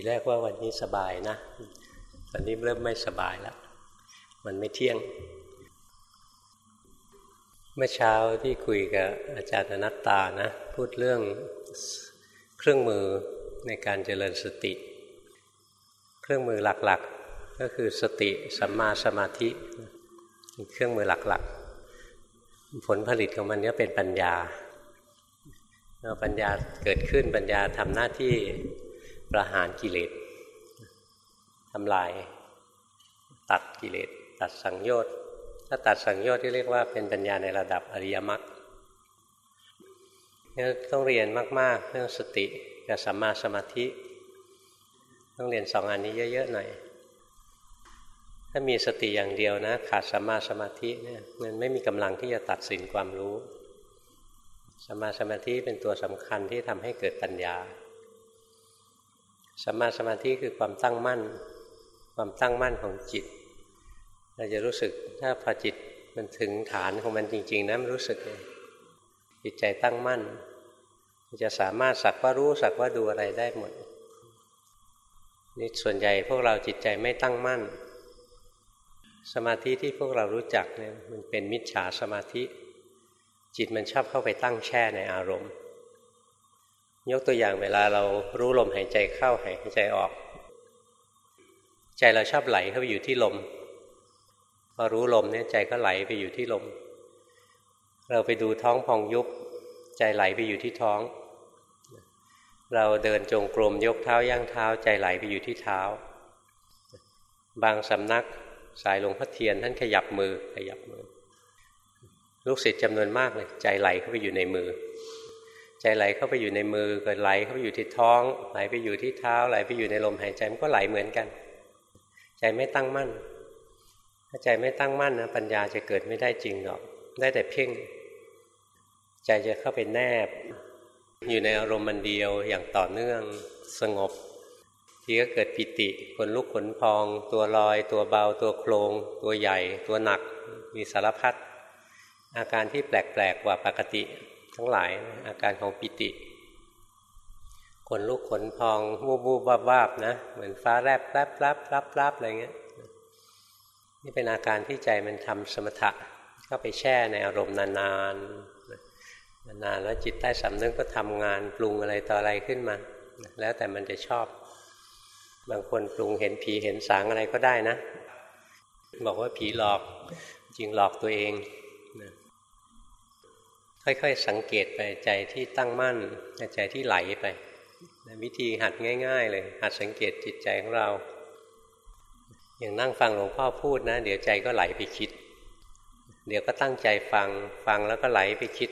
ทีแรกว่าวันนี้สบายนะวันนี้เริ่มไม่สบายแล้ว มันไม่เที่ยง เมื่อเช้าที่คุยกับอาจารย์อนัตตานะ พูดเรื่องเครื่องมือในการเจริญสติ เครื่องมือหลักๆ ก็คือสติสัมมาสมาธิเครื่องมือหลักๆ ผลผลิตของมันก็เป็นปัญญาปัญญาเกิดขึ้นปัญญาทำหน้าที่ ประหารกิเลสทำลาย ตัดกิเลสตัดสังโยชน์ถ้าตัดสังโยชน์ที่เรียกว่าเป็นปัญญาในระดับอริยมรรคนี่ต้องเรียนมาก ๆ เรื่องสติกับสัมมาสมาธิ ต้องเรียนสองอันนี้เยอะ ๆ หน่อย ถ้ามีสติอย่างเดียวนะ ขาดสัมมาสมาธิเนี่ยมันไม่มีกำลังที่จะตัดสินความรู้สัมมาสมาธิเป็นตัวสำคัญที่ทำให้เกิดปัญญา สัมมาสมาธิคือความตั้งมั่น ความตั้งมั่นของจิต เราจะรู้สึกถ้าพอจิตมันถึงฐานของมันจริง ๆนะมันรู้สึกเลยจิตใจตั้งมั่นจะสามารถสักว่ารู้สักว่าดูอะไรได้หมดนี่ส่วนใหญ่พวกเราจิตใจไม่ตั้งมั่น สมาธิที่พวกเรารู้จักเนี่ยมันเป็นมิจฉาสมาธิ จิตมันชอบเข้าไปตั้งแช่ในอารมณ์ ยกตัวอย่างเวลาเรารู้ลมหายใจเข้าหายใจออก ใจเราชอบไหลเข้าไปอยู่ที่ลม พอรู้ลมเนี่ยใจก็ไหลไปอยู่ที่ลม เราไปดูท้องพองยุบใจไหลไปอยู่ที่ท้อง เราเดินจงกรมยกเท้าย่างเท้า ใจไหลไปอยู่ที่เท้า บางสำนักสายหลวงพ่อเทียนท่านขยับมือขยับมือ ลูกศิษย์จำนวนมากเลยใจไหลเข้าไปอยู่ในมือ ใจไหลเข้าไปอยู่ในมือก็ไหลเข้าไปอยู่ที่ท้อง ไหลไปอยู่ที่เท้า ไหลไปอยู่ในลมหายใจมันก็ไหลเหมือนกัน ใจไม่ตั้งมั่น ถ้าใจไม่ตั้งมั่นนะปัญญาจะเกิดไม่ได้จริงหรอก ได้แต่เพ่ง ใจจะเข้าไปแนบ อยู่ในอารมณ์มันเดียวอย่างต่อเนื่องสงบ ทีก็เกิดปิติขนลุกขนพอง ตัวลอย ตัวเบา ตัวโครง ตัวใหญ่ ตัวหนัก มีสารพัดอาการที่แปลกๆกว่าปกติ ทั้งหลายอาการของปิติขนลุกขนพองวูบวูบวาบวาบนะเหมือนฟ้าแลบแลบแลบรับรับอะไรเงี้ยนี่เป็นอาการที่ใจมันทำสมถะเข้าไปแช่ในอารมณ์นานๆนานๆแล้วจิตใต้สำนึกก็ทำงานปรุงอะไรต่ออะไรขึ้นมา แล้วแต่มันจะชอบ บางคนปรุงเห็นผีเห็นสางอะไรก็ได้นะ บอกว่าผีหลอกจริงหลอกตัวเอง ค่อย ๆ สังเกตไปใจที่ตั้งมั่นใจที่ไหลไปวิธีหัดง่าย ๆ เลย หัดสังเกตจิตใจของเรา อย่างนั่งฟังหลวงพ่อพูดนะ เดี๋ยวใจก็ไหลไปคิด เดี๋ยวก็ตั้งใจฟังฟังแล้วก็ไหลไปคิด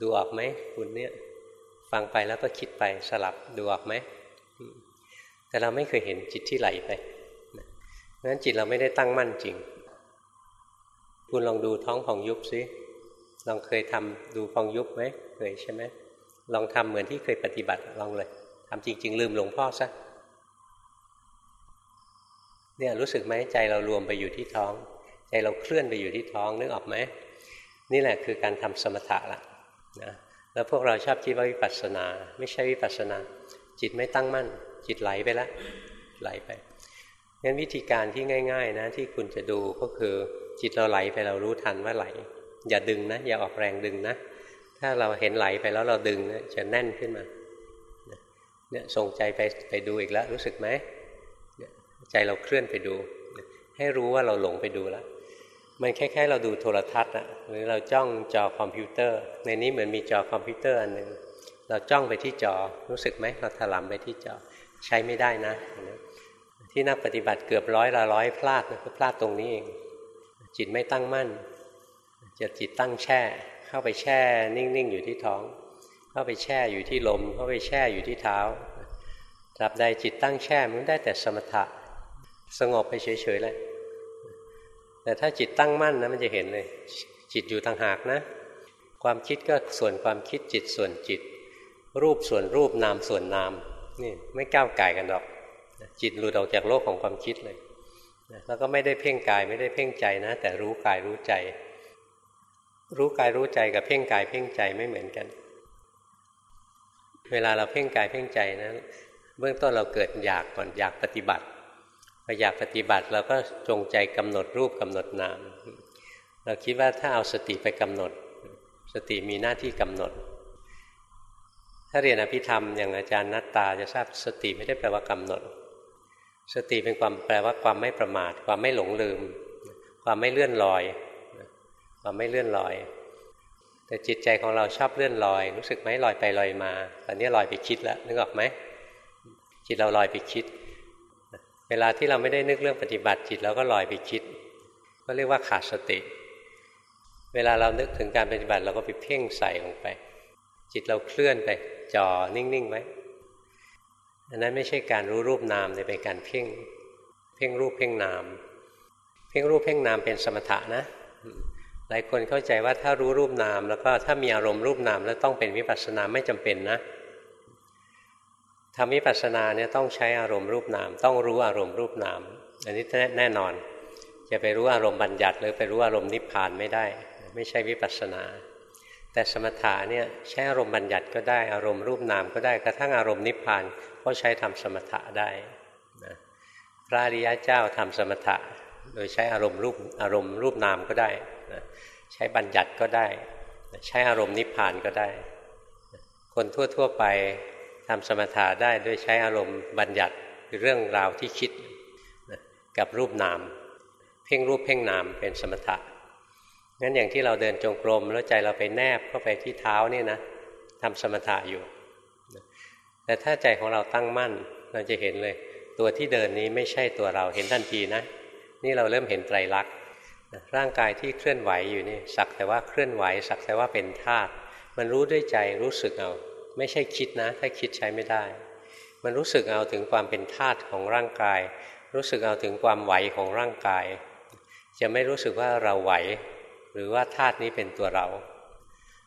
ดูออกไหมคุณเนี่ยฟังไปแล้วก็คิดไปสลับดูออกไหมแต่เราไม่เคยเห็นจิตที่ไหลไปเพราะฉะนั้นจิตเราไม่ได้ตั้งมั่นจริง คุณลองดูท้องของยุบซิ ลองเคยทำดูฟองยุบไหมเคยใช่ไหมลองทำเหมือนที่เคยปฏิบัติลองเลยทำจริง ๆ ลืมหลวงพ่อซะเนี่ยรู้สึกไหมใจเรารวมไปอยู่ที่ท้อง ใจเราเคลื่อนไปอยู่ที่ท้องนึกออกไหมนี่แหละคือการทำสมถะละนะแล้วพวกเราชอบคิดว่าวิปัสสนา ไม่ใช่วิปัสสนา จิตไม่ตั้งมั่น จิตไหลไปแล้วไหลไปงั้นวิธีการที่ง่าย ๆ นะที่คุณจะดูก็คือจิตเราไหลไปเรารู้ทันว่าไหล อย่าดึงนะ อย่าออกแรงดึงนะ ถ้าเราเห็นไหลไปแล้วเราดึงนะจะแน่นขึ้นมาเนี่ยส่งใจไปไปดูอีกแล้วรู้สึกไหมใจเราเคลื่อนไปดู ให้รู้ว่าเราหลงไปดูแล้วมันคล้ายๆเราดูโทรทัศน์อะหรือเราจ้องจอคอมพิวเตอร์ ในนี้เหมือนมีจอคอมพิวเตอร์อันหนึ่งเราจ้องไปที่จอรู้สึกไหมเราถลำไปที่จอใช้ไม่ได้นะ ที่นักปฏิบัติเกือบร้อยละร้อยพลาดนะพลาดตรงนี้เองจิตไม่ตั้งมั่น จะจิตตั้งแช่ เข้าไปแช่นิ่งๆอยู่ที่ท้อง เข้าไปแช่อยู่ที่ลม เข้าไปแช่อยู่ที่เท้าตราบใดจิตตั้งแช่มันได้แต่สมถะ สงบไปเฉยๆเลยแต่ถ้าจิตตั้งมั่นนะมันจะเห็นเลย จิตอยู่ต่างหากนะ ความคิดก็ส่วนความคิดจิตส่วนจิต รูปส่วนรูปนามส่วนนามนี่ไม่ก้าวไก่กันหรอก จิตหลุดออกจากโลกของความคิดเลยแล้วก็ไม่ได้เพ่งกายไม่ได้เพ่งใจนะ แต่รู้กายรู้ใจ รู้กายรู้ใจกับเพ่งกายเพ่งใจไม่เหมือนกัน เวลาเราเพ่งกายเพ่งใจนะเบื้องต้นเราเกิดอยากก่อนอยากปฏิบัติพออยากปฏิบัติเราก็จงใจกำหนดรูปกำหนดนาม เราคิดว่าถ้าเอาสติไปกำหนด สติมีหน้าที่กำหนด ถ้าเรียนอภิธรรมอย่างอาจารย์นัตตาจะทราบสติไม่ได้แปลว่ากำหนด สติเป็นความแปลว่าความไม่ประมาท ความไม่หลงลืม ความไม่เลื่อนลอย ความไม่เลื่อนลอย แต่จิตใจของเราชอบเลื่อนลอย รู้สึกไหมลอยไปลอยมา ตอนนี้ลอยไปคิดแล้วนึกออกไหมจิตเราลอยไปคิด เวลาที่เราไม่ได้นึกเรื่องปฏิบัติจิตเราก็ลอยไปคิด ก็เรียกว่าขาดสติ เวลาเรานึกถึงการปฏิบัติเราก็ไปเพ่งใส่ลงไป จิตเราเคลื่อนไปจ่อนิ่งๆไว้อันนั้นไม่ใช่การรู้รูปนามแต่เป็นการเพ่ง เพ่งรูปเพ่งนาม เพ่งรูปเพ่งนามเป็นสมถะนะ หลายคนเข้าใจว่าถ้ารู้รูปนาม แล้วก็ถ้ามีอารมณ์รูปนามแล้วต้องเป็นวิปัสสนาไม่จำเป็นนะทำวิปัสสนาเนี่ยต้องใช้อารมณ์รูปนาม ต้องรู้อารมณ์รูปนาม อันนี้แน่นอน จะไปรู้อารมณ์บัญญัติ หรือไปรู้อารมณ์นิพพานไม่ได้ ไม่ใช่วิปัสสนา แต่สมถะเนี่ยใช้อารมณ์บัญญัติก็ได้อารมณ์รูปนามก็ได้กระทั่งอารมณ์นิพพานก็ใช้ทำสมถะได้นะพระอริยะเจ้าทำสมถะ โดยใช้อารมณ์รูปอารมณ์รูปนามก็ได้ ใช้บัญญัติก็ได้ ใช้อารมณ์นิพพานก็ได้ คนทั่วๆไปทำสมถะได้ด้วยใช้อารมณ์บัญญัติคือเรื่องราวที่คิดกับรูปนาม เพ่งรูปเพ่งนามเป็นสมถะงั้นอย่างที่เราเดินจงกรมแล้วใจเราไปแนบเข้าไปที่เท้านี่นะทำสมถะอยู่ แต่ถ้าใจของเราตั้งมั่นเราจะเห็นเลย ตัวที่เดินนี้ไม่ใช่ตัวเราเห็นทันทีนะ นี่เราเริ่มเห็นไตรลักษณ์ ร่างกายที่เคลื่อนไหวอยู่นี่สักแต่ว่าเคลื่อนไหว สักแต่ว่าเป็นธาตุมันรู้ด้วยใจรู้สึกเอา ไม่ใช่คิดนะ ถ้าคิดใช้ไม่ได้ มันรู้สึกเอาถึงความเป็นธาตุของร่างกาย รู้สึกเอาถึงความไหวของร่างกาย จะไม่รู้สึกว่าเราไหว หรือว่าธาตุนี้เป็นตัวเรา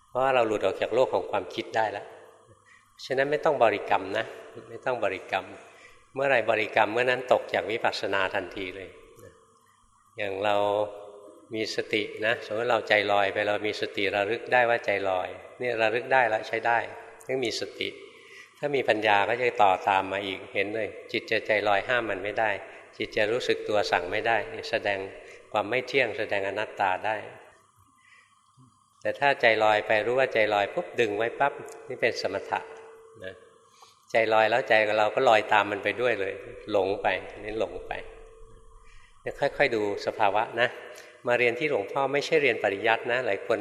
เพราะว่าเราหลุดออกจากโลกของความคิดได้แล้วฉะนั้นไม่ต้องบริกรรมนะ ไม่ต้องบริกรรม เมื่อไรบริกรรมเมื่อนั้นตกจากวิปัสสนาทันทีเลย อย่างเรา มีสตินะสมมติเราใจลอยไปเรามีสติระลึกได้ว่าใจลอยนี่ระลึกได้แล้วใช้ได้ต้องมีสติ ถ้ามีปัญญาก็จะต่อตามมาอีกเห็นเลย จิตจะใจลอยห้ามมันไม่ได้ จิตจะรู้สึกตัวสั่งไม่ได้แสดงความไม่เที่ยงแสดงอนัตตาได้ แต่ถ้าใจลอยไปรู้ว่าใจลอยปุ๊บดึงไว้ปั๊บนี่เป็นสมถะนะใจลอยแล้วใจเราก็ลอยตามมันไปด้วยเลย หลงไปนี่หลงไปค่อยๆดูสภาวะนะ มาเรียนที่หลวงพ่อไม่ใช่เรียนปริยัตินะ หลายคน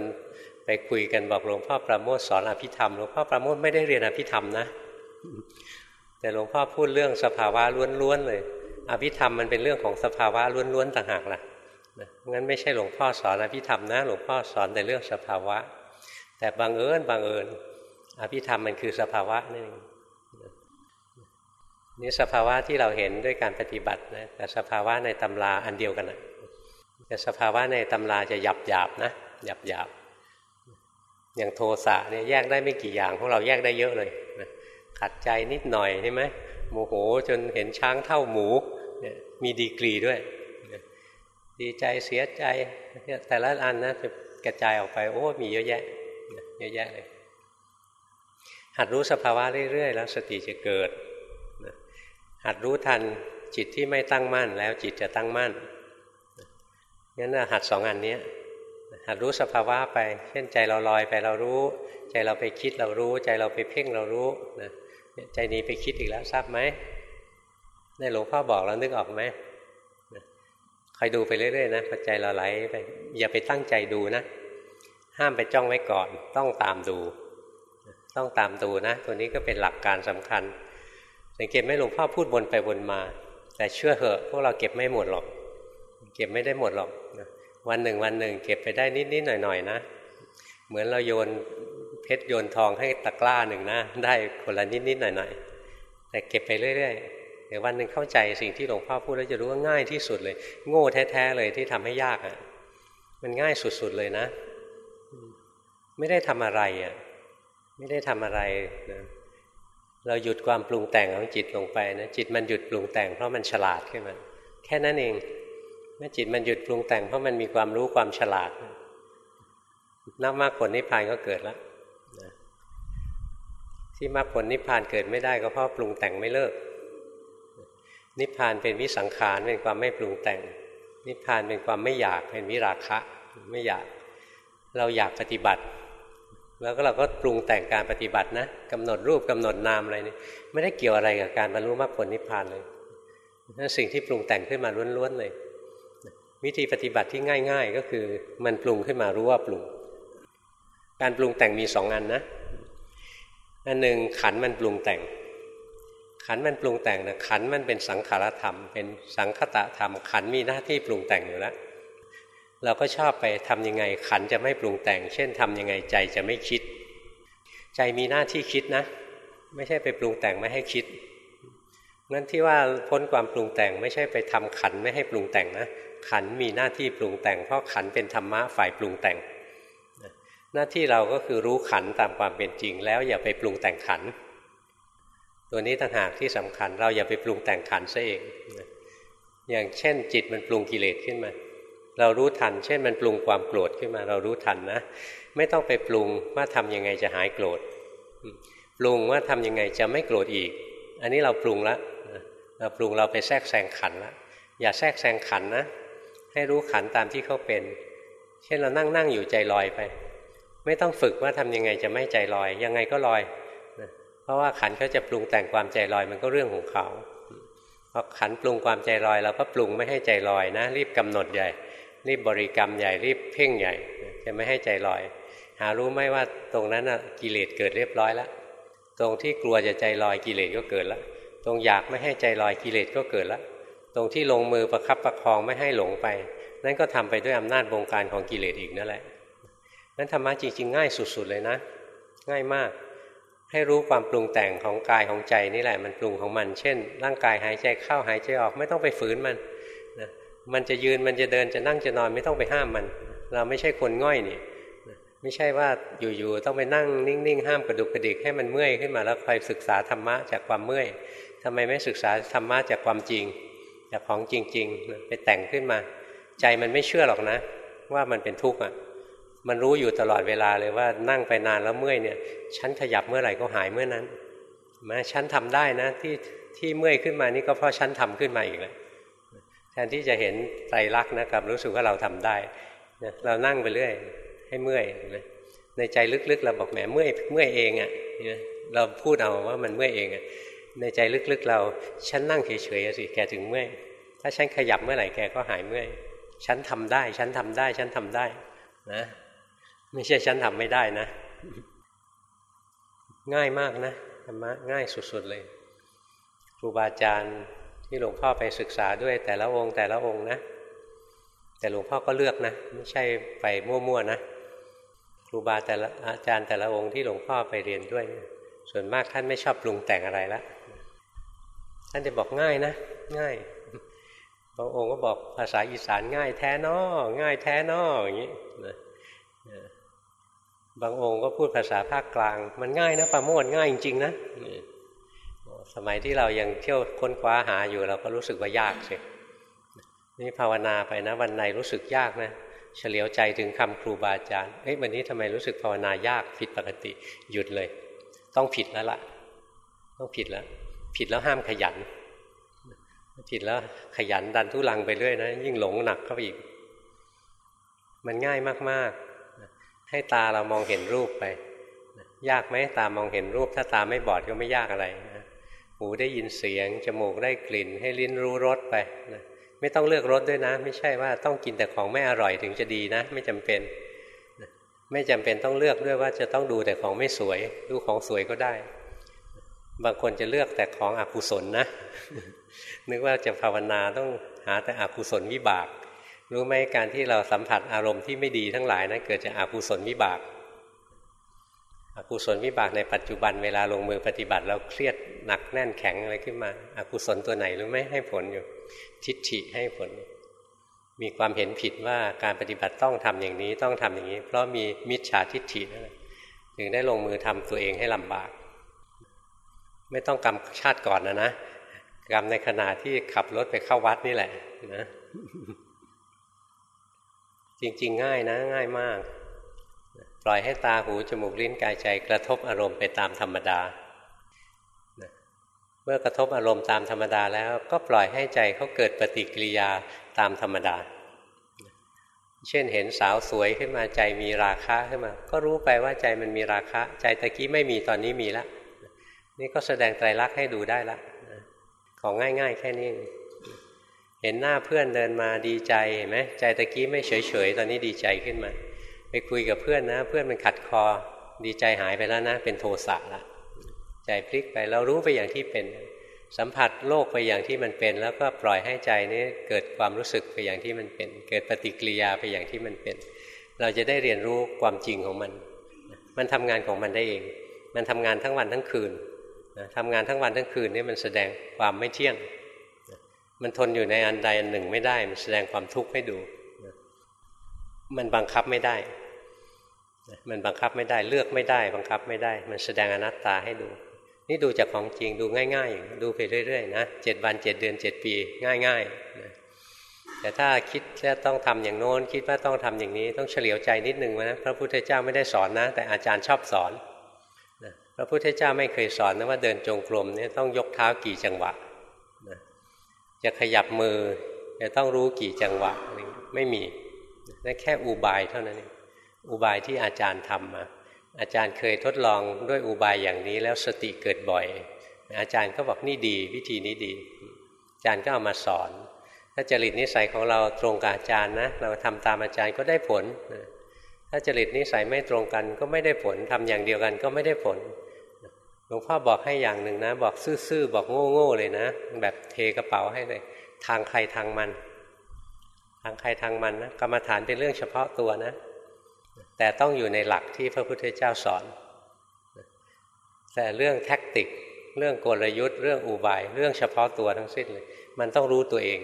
ไปคุยกันบอกหลวงพ่อประโมทสอนอภิธรรมหลวงพ่อประโมทไม่ได้เรียนอภิธรรมนะ แต่หลวงพ่อพูดเรื่องสภาวะล้วนๆเลย อภิธรรมมันเป็นเรื่องของสภาวะล้วนๆต่างหากล่ะงั้นไม่ใช่หลวงพ่อสอนอภิธรรมนะ หลวงพ่อสอนแต่เรื่องสภาวะ แต่บางเอิญบางเอิญอภิธรรมมันคือสภาวะนี่นี่สภาวะที่เราเห็นด้วยการปฏิบัตินะแต่สภาวะในตำราอันเดียวกันนะ แต่สภาวะในตำราจะหยับหยาบนะหยับหยาบอย่างโทสะเนี่ยแยกได้ไม่กี่อย่างพวกเราแยกได้เยอะเลยนะขัดใจนิดหน่อยใช่ไหมโมโหจนเห็นช้างเท่าหมูเนี่ยมีดีกรีด้วยดีใจเสียใจแต่ละอันนะจะกระจายออกไปโอ้ มีเยอะแยะเยอะแยะเลยหัดรู้สภาวะเรื่อยๆ แล้วสติจะเกิดหัดรู้ทันจิตที่ไม่ตั้งมั่นแล้วจิตจะตั้งมั่น งั้นหัดสองอันนี้หัดรู้สภาวะไป เช่นใจเราลอยไปเรารู้ ใจเราไปคิดเรารู้ ใจเราไปเพ่งเรารู้นะใจนี้ไปคิดอีกแล้วทราบไหมในหลวงพ่อบอกเรานึกออกไหมคอยดูไปเรื่อยๆนะพอใจเราไหลไปอย่าไปตั้งใจดูนะ ห้ามไปจ้องไว้ก่อน ต้องตามดู ต้องตามดูนะ ตัวนี้ก็เป็นหลักการสำคัญ สังเกตไหมหลวงพ่อพูดวนไปวนมา แต่เชื่อเหอะพวกเราเก็บไม่หมดหรอก เก็บไม่ได้หมดหรอก วันหนึ่งวันหนึ่ง เก็บไปได้นิดๆหน่อยๆนะ เหมือนเราโยนเพชรโยนทองให้ตะกร้าหนึ่งนะ ได้คนละนิดๆหน่อยๆแต่เก็บไปเรื่อยๆเดี๋ยววันหนึ่งเข้าใจสิ่งที่หลวงพ่อพูดแล้วจะรู้ว่าง่ายที่สุดเลย โง่แท้ๆเลยที่ทำให้ยากอะ่ะ มันง่ายสุดๆเลยนะ ไม่ได้ทำอะไรอะ่ะไม่ได้ทำอะไรนะเราหยุดความปรุงแต่งของจิตลงไปนะจิตมันหยุดปรุงแต่งเพราะมันฉลาดขึ้นมาแค่นั้นเอง เมื่อจิตมันหยุดปรุงแต่งเพราะมันมีความรู้ความฉลาดนักมากผลนิพพานก็เกิดแล้วที่มรรคผลนิพพานเกิดไม่ได้ก็เพราะปรุงแต่งไม่เลิก นิพพานเป็นวิสังขารเป็นความไม่ปรุงแต่ง นิพพานเป็นความไม่อยากเป็นวิราคะไม่อยาก เราอยากปฏิบัติ แล้วก็เราก็ปรุงแต่งการปฏิบัตินะกำหนดรูปกำหนดนามอะไรนี่ไม่ได้เกี่ยวอะไรกับการบรรลุมรรคผลนิพพานเลยนั่นสิ่งที่ปรุงแต่งขึ้นมาล้วนๆเลย วิธีปฏิบัติที่ง่าย ๆ ก็คือมันปรุงขึ้นมารู้ว่าปรุง การปรุงแต่งมีสองอันนะอันหนึ่งขันมันปรุงแต่ง ขันมันปรุงแต่งนะขันมันเป็นสังขารธรรม เป็นสังคตะธรรม ขันมีหน้าที่ปรุงแต่งอยู่แล้วเราก็ชอบไปทํำยังไงขันจะไม่ปรุงแต่ง เช่นทำยังไงใจจะไม่คิด ใจมีหน้าที่คิดนะ ไม่ใช่ไปปรุงแต่งไม่ให้คิด งั้นที่ว่าพ้นความปรุงแต่งไม่ใช่ไปทำขันไม่ให้ปรุงแต่งนะขันมีหน้าที่ปรุงแต่ง เพราะขันเป็นธรรมะฝ่ายปรุงแต่ง หน้าที่เราก็คือรู้ขันตามความเป็นจริง แล้วอย่าไปปรุงแต่งขัน ตัวนี้ต่างหากที่สำคัญเราอย่าไปปรุงแต่งขันซะเอง อย่างเช่น จิตมันปรุงกิเลสขึ้นมา เรารู้ทัน เช่นมันปรุงความโกรธขึ้นมา เรารู้ทันนะ ไม่ต้องไปปรุงว่าทํำยังไงจะหายโกรธปรุงว่าทำยังไงจะไม่โกรธอีก อันนี้เราปรุงแล้ว เราปรุงเราไปแทรกแซงขันแล้วอย่าแทรกแซงขันนะ ให้รู้ขันตามที่เขาเป็น เช่นเรานั่งนั่งอยู่ใจลอยไป ไม่ต้องฝึกว่าทำยังไงจะไม่ใจลอย ยังไงก็ลอยนะเพราะว่าขันเขาจะปรุงแต่งความใจลอยมันก็เรื่องของเขาพอขันปรุงความใจลอยเราก็ปรุงไม่ให้ใจลอยนะ รีบกำหนดใหญ่ รีบบริกรรมใหญ่รีบเพ่งใหญ่ จะไม่ให้ใจลอย หารู้ไหมว่าตรงนั้นกิเลสเกิดเรียบร้อยแล้วตรงที่กลัวจะใจลอยกิเลสก็เกิดแล้ว ตรงอยากไม่ให้ใจลอยกิเลสก็เกิดแล้วตรงที่ลงมือประคับประคองไม่ให้หลงไป นั่นก็ทำไปด้วยอำนาจบงการของกิเลสอีกนั่นแหละนั้นธรรมะจริงๆ ง่ายสุดๆเลยนะ ง่ายมาก ให้รู้ความปรุงแต่งของกายของใจนี่แหละมันปรุงของมัน เช่น ร่างกายหายใจเข้าหายใจออกไม่ต้องไปฝืนมันนะมันจะยืนมันจะเดินจะนั่งจะนอนไม่ต้องไปห้ามมัน เราไม่ใช่คนง่อยนี่ไม่ใช่ว่าอยู่ๆต้องไปนั่งนิ่งๆ ห้ามกระดุกกระดิกให้มันเมื่อยขึ้นมาแล้วคอยศึกษาธรรมะจากความเมื่อย ทำไมไม่ศึกษาธรรมะจากความจริง จากของจริงๆ ไปแต่งขึ้นมา ใจมันไม่เชื่อหรอกนะ ว่ามันเป็นทุกข์อะมันรู้อยู่ตลอดเวลาเลยว่านั่งไปนานแล้วเมื่อยเนี่ยฉันขยับเมื่อไหร่ก็หายเมื่อนั้นมาฉันทำได้นะที่ที่เมื่อยขึ้นมานี่ก็เพราะฉันทำขึ้นมาอีกแล้วแทนที่จะเห็นไตรลักษณ์นะกับรู้สึกว่าเราทำได้เรานั่งไปเรื่อย ให้เมื่อยในใจลึกๆ เราบอกแหมเมื่อยเมื่อยเองอะ่ะเราพูดเอาว่ามันเมื่อยเองอะ่ะ ในใจลึกๆ เราฉันนั่งเฉยๆสิแกถึงเมื่อยถ้าฉันขยับเมื่อไหร่แกก็หายเมื่อยฉันทำได้ ฉันทำได้ ฉันทำได้นะไม่ใช่ฉันทำไม่ได้นะ ง่ายมากนะธรรมะง่ายสุดๆเลยครูบาอาจารย์ที่หลวงพ่อไปศึกษาด้วยแต่ละองค์แต่ละองค์นะ แต่หลวงพ่อก็เลือกนะ ไม่ใช่ไปมั่วๆนะครูบาแต่ละอาจารย์แต่ละองค์ที่หลวงพ่อไปเรียนด้วย ส่วนมากท่านไม่ชอบปรุงแต่งอะไรละ ท่านจะบอกง่ายนะ ง่ายบางองค์ก็บอกภาษาอีสานง่ายแท้นอง่ายแท้นออย่างนี้นะบางองค์ก็พูดภาษาภาคกลาง มันง่ายนะประโมทง่ายจริงๆนะสมัยที่เรายังเที่ยวค้นคว้าหาอยู่เราก็รู้สึกว่ายากสินี่ภาวนาไปนะ วันไหนรู้สึกยากนะเฉลียวใจถึงคำครูบาอาจารย์เอ้ยวันนี้ทำไมรู้สึกภาวนายากผิดปกติหยุดเลย ต้องผิดแล้วล่ะ ต้องผิดแล้ว ผิดแล้วห้ามขยัน ผิดแล้วขยันดันทุลังไปเรื่อยนะยิ่งหลงหนักเข้าไปอีก มันง่ายมากๆ ให้ตาเรามองเห็นรูปไป ยากไหมตามองเห็นรูป ถ้าตาไม่บอดก็ไม่ยากอะไรนะหูได้ยินเสียง จมูกได้กลิ่น ให้ลิ้นรู้รสไปนะไม่ต้องเลือกรสด้วยนะ ไม่ใช่ว่าต้องกินแต่ของไม่อร่อยถึงจะดีนะ ไม่จำเป็นไม่จำเป็นต้องเลือกด้วยว่าจะต้องดูแต่ของไม่สวย ดูของสวยก็ได้ บางคนจะเลือกแต่ของอกุศลนะ นึกว่าจะภาวนาต้องหาแต่อกุศลวิบาก รู้ไหมการที่เราสัมผัสอารมณ์ที่ไม่ดีทั้งหลายนะั้นเกิดจากอากุศลวิบากอากุศลวิบากในปัจจุบันเวลาลงมือปฏิบัติเราเครียดหนักแน่นแข็งอะไรขึ้นมาอากุศลตัวไหนรู้ไหมให้ผลอยู่ ทิฏฐิให้ผล มีความเห็นผิดว่าการปฏิบัติต้องทำอย่างนี้ต้องทำอย่างนี้ เพราะมีมิจฉาทิฏฐินั่นแหละถึงได้ลงมือทำตัวเองให้ลำบาก ไม่ต้องกรรมชาติก่อนนะนะกรรมในขณะที่ขับรถไปเข้าวัดนี่แหละนะจริง ๆ ง่ายนะ ง่ายมาก ปล่อยให้ตาหูจมูกลิ้นกายใจกระทบอารมณ์ไปตามธรรมดามื่อกระทบอารมณ์ตามธรรมดาแล้วก็ปล่อยให้ใจเขาเกิดปฏิกิริยาตามธรรมดา เช่นเห็นสาวสวยขึ้นมาใจมีราคะขึ้นมา ก็รู้ไปว่าใจมันมีราคะ ใจตะกี้ไม่มีตอนนี้มีแล้ว นี่ก็แสดงไตรลักษณ์ให้ดูได้ละของง่าย ๆ แค่นี้เห็นหน้าเพื่อนเดินมาดีใจเห็นไหมใจตะกี้ไม่เฉยๆตอนนี้ดีใจขึ้นมา ไปคุยกับเพื่อนนะ เพื่อนมันขัดคอ ดีใจหายไปแล้วนะ เป็นโทสะละใจพลิกไปเรารู้ไปอย่างที่เป็น สัมผัสโลกไปอย่างที่มันเป็น แล้วก็ปล่อยให้ใจนี้เกิดความรู้สึกไปอย่างที่มันเป็น เกิดปฏิกิริยาไปอย่างที่มันเป็น เราจะได้เรียนรู้ความจริงของมัน มันทำงานของมันได้เอง มันทำงานทั้งวันทั้งคืน ทำงานทั้งวันทั้งคืนนี่มันแสดงความไม่เที่ยง มันทนอยู่ในอันใดอันหนึ่งไม่ได้ มันแสดงความทุกข์ให้ดู มันบังคับไม่ได้ มันบังคับไม่ได้เลือกไม่ได้ บังคับไม่ได้ มันแสดงอนัตตาให้ดู นี่ดูจากของจริงดูง่ายๆ ดูไปเรื่อยๆนะเจ็ดวันเจ็ดเดือนเจ็ดปี ง่ายๆนะแต่ถ้าคิดว่าต้องทำอย่างโน้น คิดว่าต้องทำอย่างนี้ต้องเฉลียวใจนิดนึงนะพระพุทธเจ้าไม่ได้สอนนะ แต่อาจารย์ชอบสอน พระพุทธเจ้าไม่เคยสอนนะว่าเดินจงกรมเนี่ยต้องยกเท้ากี่จังหวะนะจะขยับมือจะต้องรู้กี่จังหวะไม่มีนั่นแค่อุบายเท่านั้นเองอุบายที่อาจารย์ทำมาอาจารย์เคยทดลองด้วยอุบายอย่างนี้แล้วสติเกิดบ่อย อาจารย์ก็บอกนี่ดี วิธีนี้ดี อาจารย์ก็เอามาสอน ถ้าจริตนิสัยของเราตรงกับอาจารย์นะเราทำตามอาจารย์ก็ได้ผล ถ้าจริตนิสัยไม่ตรงกันก็ไม่ได้ผลทำอย่างเดียวกันก็ไม่ได้ผล หลวงพ่อบอกให้อย่างหนึ่งนะ บอกซื่อๆบอกโง่ๆเลยนะ แบบเทกระเป๋าให้เลย ทางใครทางมัน ทางใครทางมันนะกรรมฐานเป็นเรื่องเฉพาะตัวนะ แต่ต้องอยู่ในหลักที่พระพุทธเจ้าสอน แต่เรื่องแท็กติก เรื่องกลยุทธ์เรื่องอุบาย เรื่องเฉพาะตัวทั้งสิ้นเลย มันต้องรู้ตัวเอง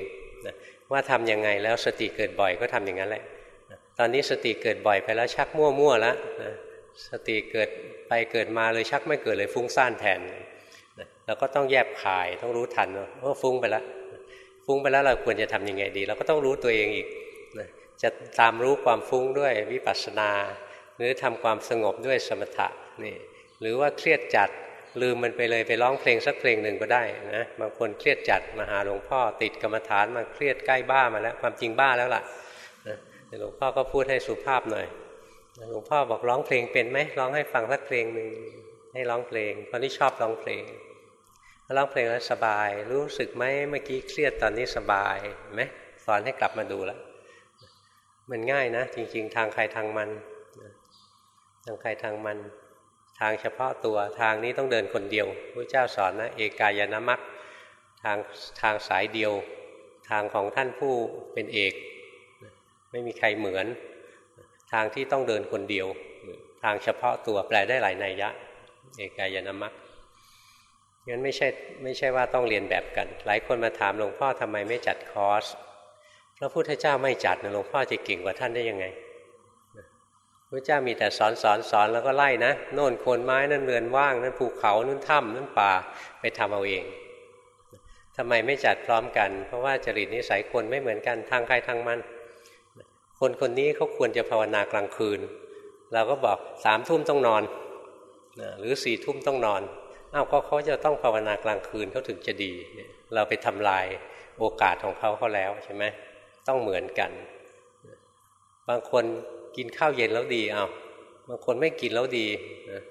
นะว่าทำยังไงแล้วสติเกิดบ่อยก็ทำอย่างนั้นแหละตอนนี้สติเกิดบ่อยไปแล้วชักมั่วๆแล้วนะ สติเกิดไปเกิดมาเลยชักไม่เกิดเลยฟุ้งซ่านแทนนเราก็ต้องแยบขายต้องรู้ทันว่าฟุ้งไปแล้วฟุ้งไปแล้วเราควรจะทํำยังไงดี เราก็ต้องรู้ตัวเองอีกจะตามรู้ความฟุ้งด้วยวิปัสสนา หรือทำความสงบด้วยสมถะนี่หรือว่าเครียดจัดลืมมันไปเลยไปร้องเพลงสักเพลงหนึ่งก็ได้นะบางคนเครียดจัดมาหาหลวงพ่อติดกรรมฐานมาเครียดใกล้บ้ามาแล้วความจริงบ้าแล้วล่ะหลวงพ่อก็พูดให้สุภาพหน่อย หลวงพ่อบอกร้องเพลงเป็นไหมร้องให้ฟังสักเพลงหนึ่งให้ร้องเพลงคนที่ชอบร้องเพลงร้องเพลงแล้วสบาย รู้สึกไหมเมื่อกี้เครียดตอนนี้สบายไหมสอนให้กลับมาดูแล้วมันง่ายนะ จริง ๆ ทางใครทางมันทางใครทางมัน ทางเฉพาะตัวทางนี้ต้องเดินคนเดียวพระเจ้าสอนนะเอกายนามัคทางทางสายเดียว ทางของท่านผู้เป็นเอก ไม่มีใครเหมือน ทางที่ต้องเดินคนเดียว ทางเฉพาะตัวแปลได้หลายนัยยะ เอกายนามัคงั้นไม่ใช่ไม่ใช่ว่าต้องเรียนแบบกัน หลายคนมาถามหลวงพ่อทำไมไม่จัดคอร์สพระพุทธเจ้าไม่จัดนะหลวงพ่อจะเก่งกว่าท่านได้ยังไงพระเจ้ามีแต่สอนสอนสอนแล้วก็ไล่นะโน่นโคนไม้นั่นเรือนว่างนั่นภูเขานั่นถ้ำนั่นป่าไปทำเอาเองทำไมไม่จัดพร้อมกัน เพราะว่าจริตนิสัยคนไม่เหมือนกันทางใครทางมัน คนคนนี้เขาควรจะภาวนากลางคืน เราก็บอกสามทุ่มต้องนอนหรือสี่ทุ่มต้องนอนอ้าวก็เขาจะต้องภาวนากลางคืนเขาถึงจะดี เราไปทำลายโอกาสของเขาเขาแล้วใช่ไหมต้องเหมือนกัน บางคนกินข้าวเย็นแล้วดีเอาวบางคนไม่กินแล้วดีนะ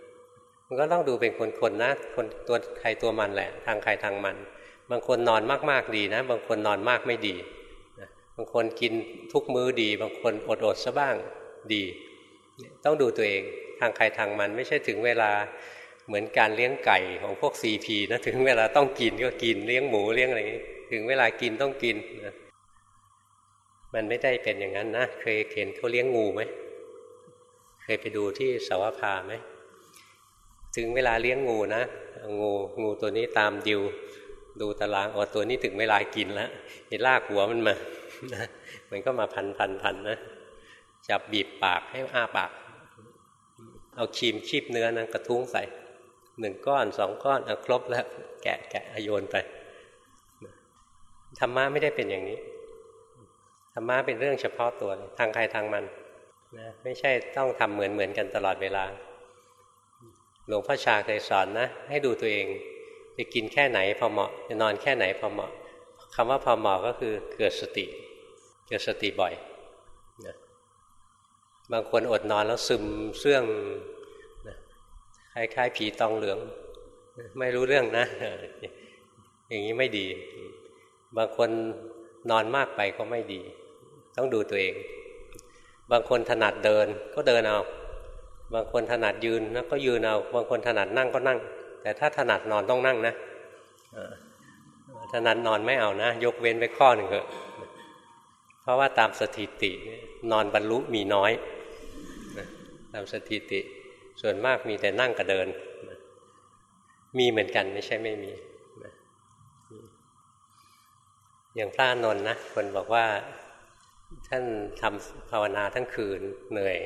มันก็ต้องดูเป็นคนๆนะคนตัวใครตัวมันแหละ ทางใครทางมัน บางคนนอนมากๆดีนะ บางคนนอนมากไม่ดี บางคนกินทุกมื้อดี บางคนอดๆซะบ้างดี ต้องดูตัวเองทางใครทางมันไม่ใช่ถึงเวลาเหมือนการเลี้ยงไก่ของพวกซีพีนะถึงเวลาต้องกินก็กินเลี้ยงหมูเลี้ยงอะไรถึงเวลากินต้องกินนะมันไม่ได้เป็นอย่างนั้นนะเคยเห็นเขาเลี้ยงงูไหมเคยไปดูที่สาวพาไหมถึงเวลาเลี้ยงงูนะงูงูตัวนี้ตามดิว ดูตารางอ๋อตัวนี้ถึงเวลากินแล้วเห็นลากหัวมันมามันก็มาพันพันพันนะจับบีบปากให้อ้าปาก เอาครีมชีบเนื้อนะกระทุ้งใส่หนึ่งก้อนสองก้อนเอาครบแล้ว แกะแกะโยนไปธรรมะไม่ได้เป็นอย่างนี้ธรรมะเป็นเรื่องเฉพาะตัวทางใครทางมันนะไม่ใช่ต้องทำเหมือนเหมือนกันตลอดเวลา หลวงพ่อชาเคยสอนนะ ให้ดูตัวเอง จะกินแค่ไหนพอเหมาะจะนอนแค่ไหนพอเหมาะคำว่าพอเหมาะก็คือเกิดสติ เกิดสติบ่อยนะบางคนอดนอนแล้วซึมเสื่องนะคล้ายๆผีตองเหลือง ไม่รู้เรื่องนะ อย่างนี้ไม่ดี บางคนนอนมากไปก็ไม่ดี ต้องดูตัวเอง บางคนถนัดเดินก็เดินเอา บางคนถนัดยืนก็ยืนเอา บางคนถนัดนั่งก็นั่ง แต่ถ้าถนัดนอนต้องนั่งนะถนัดนอนไม่เอานะ ยกเว้นไปข้อหนึ่งเถอะเพราะว่าตามสถิตินอนบรรลุมีน้อยตามสถิติ ส่วนมากมีแต่นั่งกับเดิน มีเหมือนกันไม่ใช่ไม่มี อย่างพระนนท์นะคนบอกว่าท่านทำภาวนาทั้งคืนเหนื่อย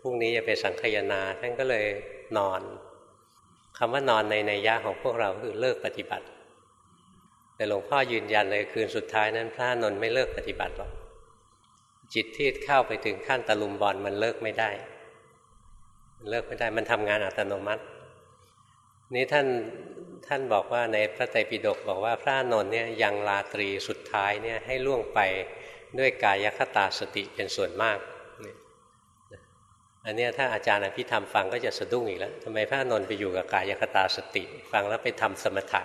พรุ่งนี้จะไปสังคยนา ท่านก็เลยนอน คำว่านอนในในยะของพวกเราคือเลิกปฏิบัติ แต่หลวงพ่อยืนยันเลยคืนสุดท้ายนั้น พระนนท์ไม่เลิกปฏิบัติหรอกจิตที่เข้าไปถึงขั้นตะลุมบอลมันเลิกไม่ได้ มันเลิกไม่ได้มันทำงานอัตโนมัติ นี้ท่านท่านบอกว่าในพระไตรปิฎกบอกว่าพระนนท์เนี่ยยังลาตรีสุดท้ายเนี่ยให้ล่วงไปด้วยกายคตาสติเป็นส่วนมาก อันนี้ถ้าอาจารย์อภิธรรมฟังก็จะสะดุ้งอีกแล้วทำไมพระนนท์ไปอยู่กับกายคตาสติ ฟังแล้วไปทำสมถะ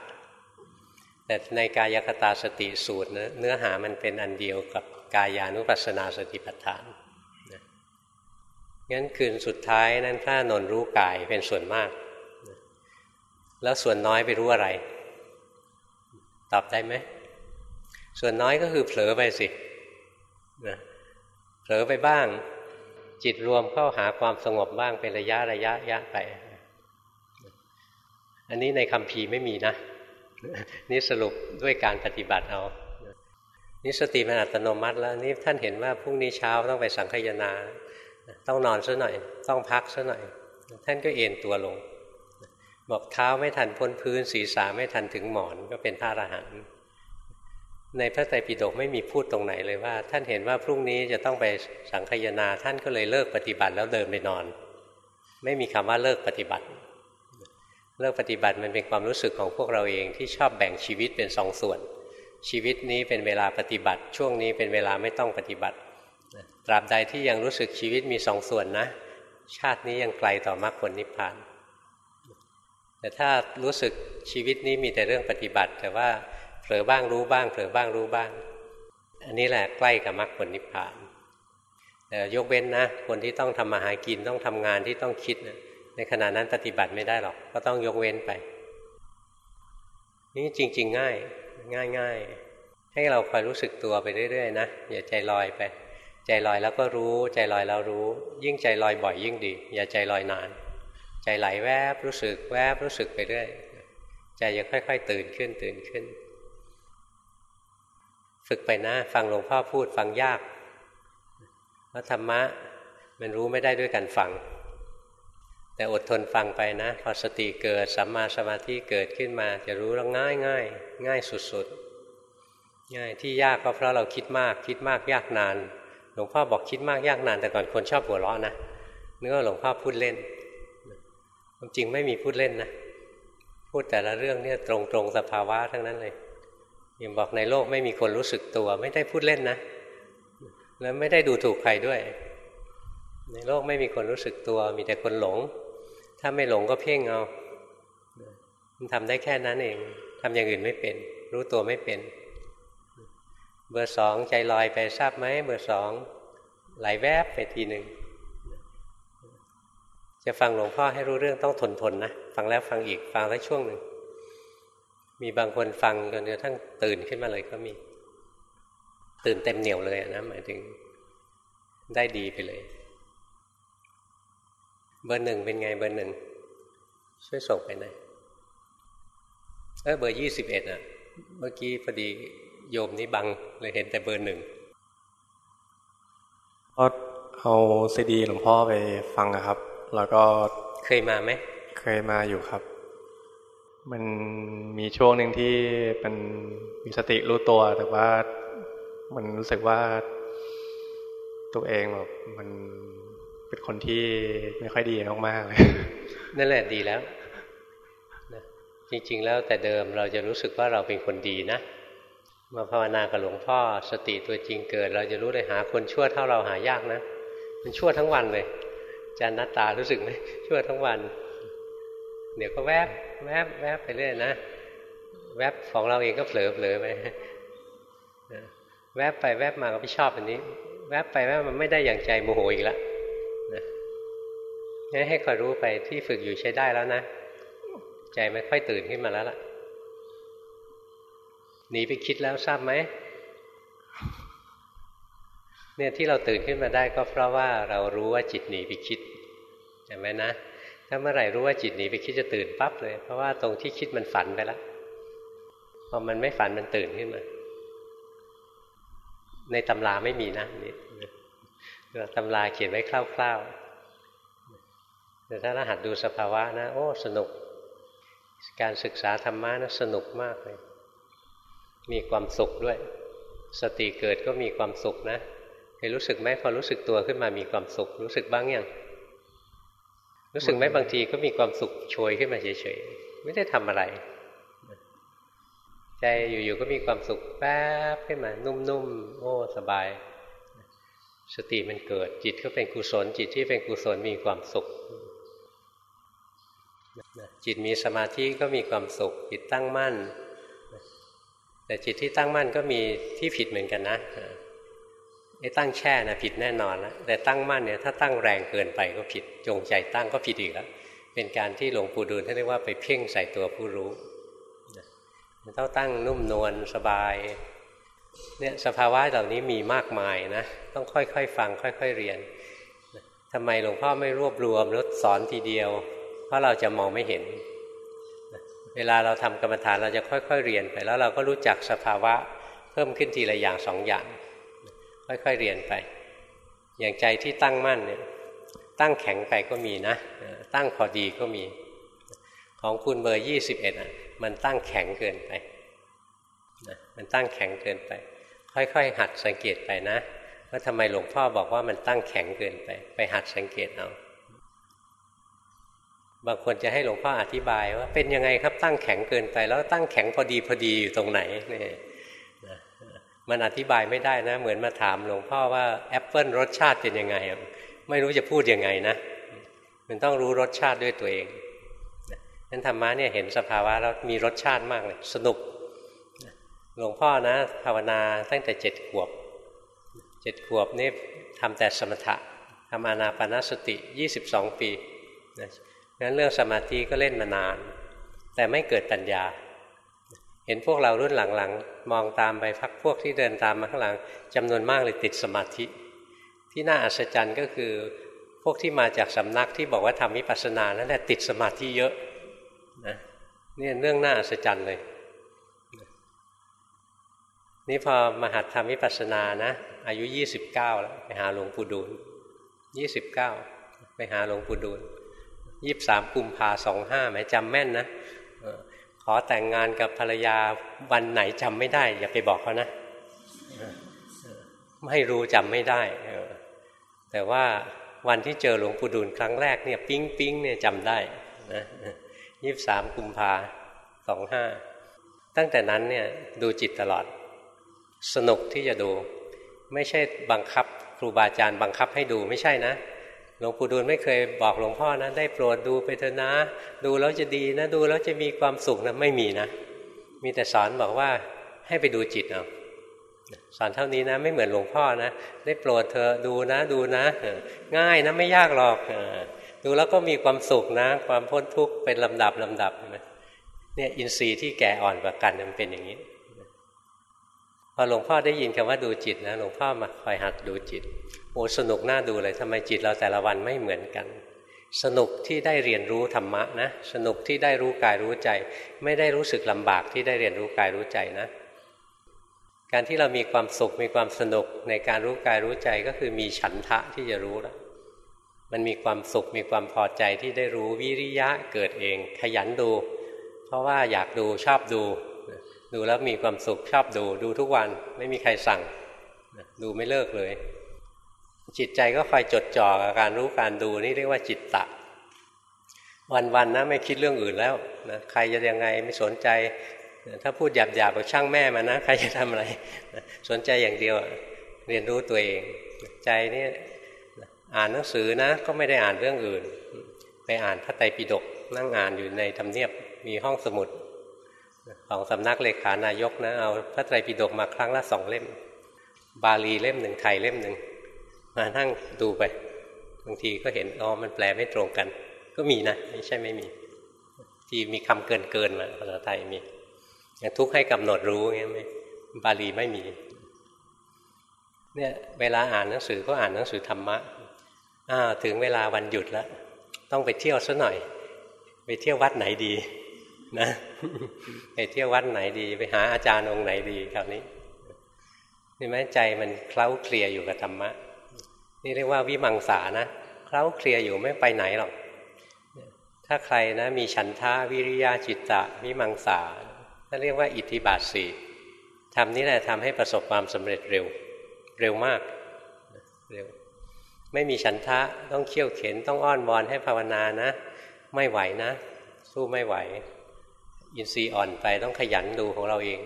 แต่ในกายคตาสติสูตรเนื้อหามันเป็นอันเดียวกับกายานุปัสสนาสติปัฏฐานงั้นคืนสุดท้ายนั้นพระนนรู้กายเป็นส่วนมาก แล้วส่วนน้อยไปรู้อะไร ตอบได้ไหม ส่วนน้อยก็คือเผลอไปสินะเผลอไปบ้าง จิตรวมเข้าหาความสงบบ้างเป็นระยะระยะยะไป อันนี้ในคำพีไม่มีนะ นี่สรุปด้วยการปฏิบัติเอานี่สติมันอัตโนมัติแล้วนี่ท่านเห็นว่าพรุ่งนี้เช้าต้องไปสังคยนา ต้องนอนซะหน่อย ต้องพักซะหน่อย ท่านก็เอนตัวลง บอกเท้าไม่ทันพ้นพื้นศีรษะไม่ทันถึงหมอนก็เป็นพระอรหันต์ ในพระไตรปิฎกไม่มีพูดตรงไหนเลยว่า ท่านเห็นว่าพรุ่งนี้จะต้องไปสังคยนา ท่านก็เลยเลิกปฏิบัติแล้วเดินไปนอน ไม่มีคำว่าเลิกปฏิบัติ เลิกปฏิบัติมันเป็นความรู้สึกของพวกเราเองที่ชอบแบ่งชีวิตเป็นสองส่วน ชีวิตนี้เป็นเวลาปฏิบัติ ช่วงนี้เป็นเวลาไม่ต้องปฏิบัติ ตราบใดที่ยังรู้สึกชีวิตมีสองส่วนนะ ชาตินี้ยังไกลต่อมรรคผลนิพพาน แต่ถ้ารู้สึกชีวิตนี้มีแต่เรื่องปฏิบัติ แต่ว่า เผลอบ้างรู้บ้างเผลอบ้างรู้บ้าง อันนี้แหละใกล้กับมรรคผลนิพพานแต่ยกเว้นนะ คนที่ต้องทำมาหากินต้องทำงานที่ต้องคิดนะในขณะนั้นปฏิบัติไม่ได้หรอก ก็ต้องยกเว้นไป นี่จริง ๆ ง่าย ง่ายง่ายให้เราคอยรู้สึกตัวไปเรื่อยๆนะอย่าใจลอยไป ใจลอยแล้วก็รู้ ใจลอยแล้วรู้ ยิ่งใจลอยบ่อยยิ่งดี อย่าใจลอยนาน ใจไหลแวบรู้สึกแวบรู้สึกไปเรื่อยใจจะค่อย ๆ ตื่นขึ้นตื่นขึ้น ฝึกไปนะ ฟังหลวงพ่อพูดฟังยากเพราะธรรมะมันรู้ไม่ได้ด้วยการฟัง แต่อดทนฟังไปนะ พอสติเกิดสัมมาสมาธิเกิดขึ้นมา จะรู้แล้วง่ายง่ายง่ายสุดๆง่ายที่ยากก็เพราะเราคิดมาก คิดมากยากนาน หลวงพ่อบอกคิดมากยากนาน แต่ก่อนคนชอบหัวเราะนะนึกว่าหลวงพ่อพูดเล่นความจริงไม่มีพูดเล่นนะพูดแต่ละเรื่องเนี่ยตรงๆสภาวะทั้งนั้นเลย ยังบอกในโลกไม่มีคนรู้สึกตัว ไม่ได้พูดเล่นนะ แล้วไม่ได้ดูถูกใครด้วย ในโลกไม่มีคนรู้สึกตัว มีแต่คนหลง ถ้าไม่หลงก็เพ่งเอามันทำได้แค่นั้นเองทำอย่างอื่นไม่เป็น รู้ตัวไม่เป็น เบอร์สองใจลอยไปทราบไหมเบอร์สองไหลแวบไปทีหนึ่งจะฟังหลวงพ่อให้รู้เรื่องต้องทนทนนะ ฟังแล้วฟังอีกฟังได้วช่วงหนึ่ง มีบางคนฟังจนกระทั่งตื่นขึ้นมาเลยก็มี ตื่นเต็มเหนียวเลยนะหมายถึงได้ดีไปเลย เบอร์หนึ่งเป็นไงเบอร์หนึ่งช่วยส่งไปหน่อยเออเบอร์ยี่สิบเอ็ดอะ เมื่อกี้พอดีโยมนี้บังเลยเห็นแต่เบอร์หนึ่งก็เอาซีดีหลวงพ่อไปฟังนะครับ แล้วก็เคยมาไหม เคยมาอยู่ครับ มันมีช่วงหนึ่งที่มันมีสติรู้ตัว แต่ว่ามันรู้สึกว่าตัวเองแบบมันเป็นคนที่ไม่ค่อยดีมากๆเลยนั่นแหละดีแล้วจริง ๆ แล้วแต่เดิมเราจะรู้สึกว่าเราเป็นคนดีนะมาภาวนากับหลวงพ่อสติตัวจริงเกิด เราจะรู้เลยหาคนชั่วเท่าเราหายากนะ มันชั่วทั้งวันเลยจานนัตตารู้สึกไหมชั่วทั้งวัน เดี๋ยวก็แวบ แวบแวบไปเรื่อยนะ แวบของเราเองก็เผลอเผลอไปแวบไปแวบมาก็ไม่ชอบอันนี้ แวบไปแวบมันไม่ได้อย่างใจโมโหอีกแล้วงั้นให้คอยรู้ไปที่ฝึกอยู่ใช้ได้แล้วนะ ใจไม่ค่อยตื่นขึ้นมาแล้วล่ะหนีไปคิดแล้วทราบไหมเนี่ยที่เราตื่นขึ้นมาได้ก็เพราะว่าเรารู้ว่าจิตหนีไปคิดใช่ไหมนะ ถ้าเมื่อไหร่รู้ว่าจิตหนีไปคิดจะตื่นปั๊บเลย เพราะว่าตรงที่คิดมันฝันไปแล้วพอมันไม่ฝันมันตื่นขึ้นมา ในตำราไม่มีนะนี่ตำราเขียนไว้คร่าวๆแต่ถ้ารหัดดูสภาวะนะ โอ้ สนุก การศึกษาธรรมะนะสนุกมากเลย มีความสุขด้วย สติเกิดก็มีความสุขนะเคยรู้สึกไหมพอรู้สึกตัวขึ้นมามีความสุข รู้สึกบ้างยัง รู้สึกไหมบางทีก็มีความสุขโชยขึ้นมาเฉยๆไม่ได้ทำอะไร ใจอยู่ๆก็มีความสุขแป๊บขึ้นมา นุ่มๆโอ้สบาย สติมันเกิด จิตก็เป็นกุศล จิตที่เป็นกุศลมีความสุขจิตมีสมาธิก็มีความสุข จิตตั้งมั่น แต่จิตที่ตั้งมั่นก็มีที่ผิดเหมือนกันนะ ไอ้ตั้งแช่นะผิดแน่นอนแล้วแต่ตั้งมั่นเนี่ยถ้าตั้งแรงเกินไปก็ผิดจงใจตั้งก็ผิดอีกแล้วเป็นการที่หลวงปู่ดูลท่านเรียกว่าไปเพ่งใส่ตัวผู้รู้มันต้องตั้งนุ่มนวลสบายเนี่ยสภาวะเหล่านี้มีมากมายนะต้องค่อยๆฟังค่อย ๆเรียนทำไมหลวงพ่อไม่รวบรวมแล้วสอนทีเดียว เพราะเราจะมองไม่เห็น เวลาเราทำกรรมฐานเราจะค่อย ๆ เรียนไปแล้วเราก็รู้จักสภาวะเพิ่มขึ้นทีละอย่างสองอย่าง ค่อยๆเรียนไป อย่างใจที่ตั้งมั่นเนี่ยตั้งแข็งไปก็มีนะ ตั้งพอดีก็มี ของคุณเบอร์ยี่สิบเอ็ดอะมันตั้งแข็งเกินไปนะมันตั้งแข็งเกินไป ค่อยๆ หัดสังเกตไปนะว่าทำไมหลวงพ่อบอกว่ามันตั้งแข็งเกินไป ไปหัดสังเกตเอาบางคนจะให้หลวงพ่ออธิบายว่าเป็นยังไงครับตั้งแข็งเกินไป แล้วตั้งแข็งพอดีพอดีอยู่ตรงไหนเนี่ย มันอธิบายไม่ได้นะ เหมือนมาถามหลวงพ่อว่าแอปเปิลรสชาติเป็นยังไง ไม่รู้จะพูดยังไงนะ มันต้องรู้รสชาติด้วยตัวเองนั้นธรรมะเนี่ยเห็นสภาวะแล้วมีรสชาติมากเลย สนุก หลวงพ่อนะ ภาวนาตั้งแต่เจ็ดขวบเจ็ดขวบนี่ทำแต่สมถะทำอานาปนาสติยี่สิบสองปีนั้นเรื่องสมาธิก็เล่นมานาน แต่ไม่เกิดปัญญา เห็นพวกเรารุ่นหลังๆ มองตามไปพักพวกที่เดินตามมาข้างหลังจำนวนมากเลยติดสมาธิ ที่น่าอัศจรรย์ก็คือพวกที่มาจากสำนักที่บอกว่าทำวิปัสสนานั่นแหละติดสมาธิเยอะนะนี่เรื่องน่าอัศจรรย์เลยนี่พอมาหัดทำวิปัสสนานะ อายุยี่สิบเก้าแล้ว ไปหาหลวงปู่ดูลยี่สิบเก้าไปหาหลวงปู่ดูลยี่สามกุมภาสองห้าหมจำแม่นนะ ขอแต่งงานกับภรรยาวันไหนจำไม่ได้ อย่าไปบอกเขานะ ไม่รู้จำไม่ได้แต่ว่าวันที่เจอหลวงปู่ดูลครั้งแรกเนี่ย ปิ๊งปิ๊งเนี่ยจำได้นะยี่สามกุมภาสองห้าตั้งแต่นั้นเนี่ยดูจิตตลอด สนุกที่จะดู ไม่ใช่บังคับ ครูบาอาจารย์บังคับให้ดูไม่ใช่นะ หลวงปู่ดูลไม่เคยบอกหลวงพ่อนะได้โปรดดูไปเถอะนะ ดูแล้วจะดีนะ ดูแล้วจะมีความสุขนะไม่มีนะ มีแต่สอนบอกว่าให้ไปดูจิตเอาสอนเท่านี้นะ ไม่เหมือนหลวงพ่อนะ ได้โปรดเธอดูนะดูนะ ง่ายนะไม่ยากหรอกดูแล้วก็มีความสุขนะ ความพ้นทุกข์เป็นลำดับลำดับเนี่ยอินทรีย์ที่แก่อ่อนกว่ากันมันเป็นอย่างนี้พอหลวงพ่อได้ยินคำว่าดูจิตนะหลวงพ่อมาคอยหัดดูจิต โอ้สนุกน่าดูเลยทำไมจิตเราแต่ละวันไม่เหมือนกัน สนุกที่ได้เรียนรู้ธรรมะนะสนุกที่ได้รู้กายรู้ใจ ไม่ได้รู้สึกลำบากที่ได้เรียนรู้กายรู้ใจนะ การที่เรามีความสุขมีความสนุกในการรู้กายรู้ใจก็คือมีฉันทะที่จะรู้แล้วมันมีความสุขมีความพอใจที่ได้รู้วิริยะเกิดเอง ขยันดู เพราะว่าอยากดูชอบดู ดูแล้วมีความสุขชอบดูดูทุกวันไม่มีใครสั่ง ดูไม่เลิกเลย จิตใจก็คอยจดจ่อกับการรู้การดูนี่เรียกว่าจิตตะ วันๆนะไม่คิดเรื่องอื่นแล้วนะใครจะยังไงไม่สนใจ ถ้าพูดหยาบๆแบบช่างแม่มานะใครจะทำอะไร สนใจอย่างเดียวเรียนรู้ตัวเอง ใจนี่อ่านหนังสือนะก็ไม่ได้อ่านเรื่องอื่น ไปอ่านพระไตรปิฎกนั่งอ่านอยู่ในทำเนียบมีห้องสมุดของสำนักเลขานายกนะเอาพระไตรปิฎกมาครั้งละสองเล่ม บาลีเล่มหนึ่งไทยเล่มหนึ่ง มานั่งดูไปบางทีก็เห็นอ๋อมันแปลไม่ตรงกัน ก็มีนะไม่ใช่ไม่มี ที่มีคำเกินเกินมาภาษาไทยมีอย่างทุกข์ให้กำหนดรู้เงี้ยไหมบาลีไม่มีเนี่ยเวลาอ่านหนังสือก็อ่านหนังสือธรรมะอ้าถึงเวลาวันหยุดแล้ว ต้องไปเที่ยวซะหน่อย ไปเที่ยววัดไหนดี นะไปเที่ยววัดไหนดี ไปหาอาจารย์องค์ไหนดีคราวนี้เห็นไหมใจมันเคล้าเคลียอยู่กับธรรมะ นี่เรียกว่าวิมังสานะเคล้าเคลียอยู่ไม่ไปไหนหรอก ถ้าใครนะมีฉันทาวิริยะจิตตะวิมังสาถ้าเรียกว่าอิทธิบาทสี่ทำนี้แหละทำให้ประสบความสำเร็จเร็ว เร็วมากเร็วไม่มีฉันทะต้องเขี่ยวเข็นต้องอ้อนวอนให้ภาวนานะ ไม่ไหวนะ สู้ไม่ไหว อินทรีย์อ่อนไปต้องขยันดูของเราเอง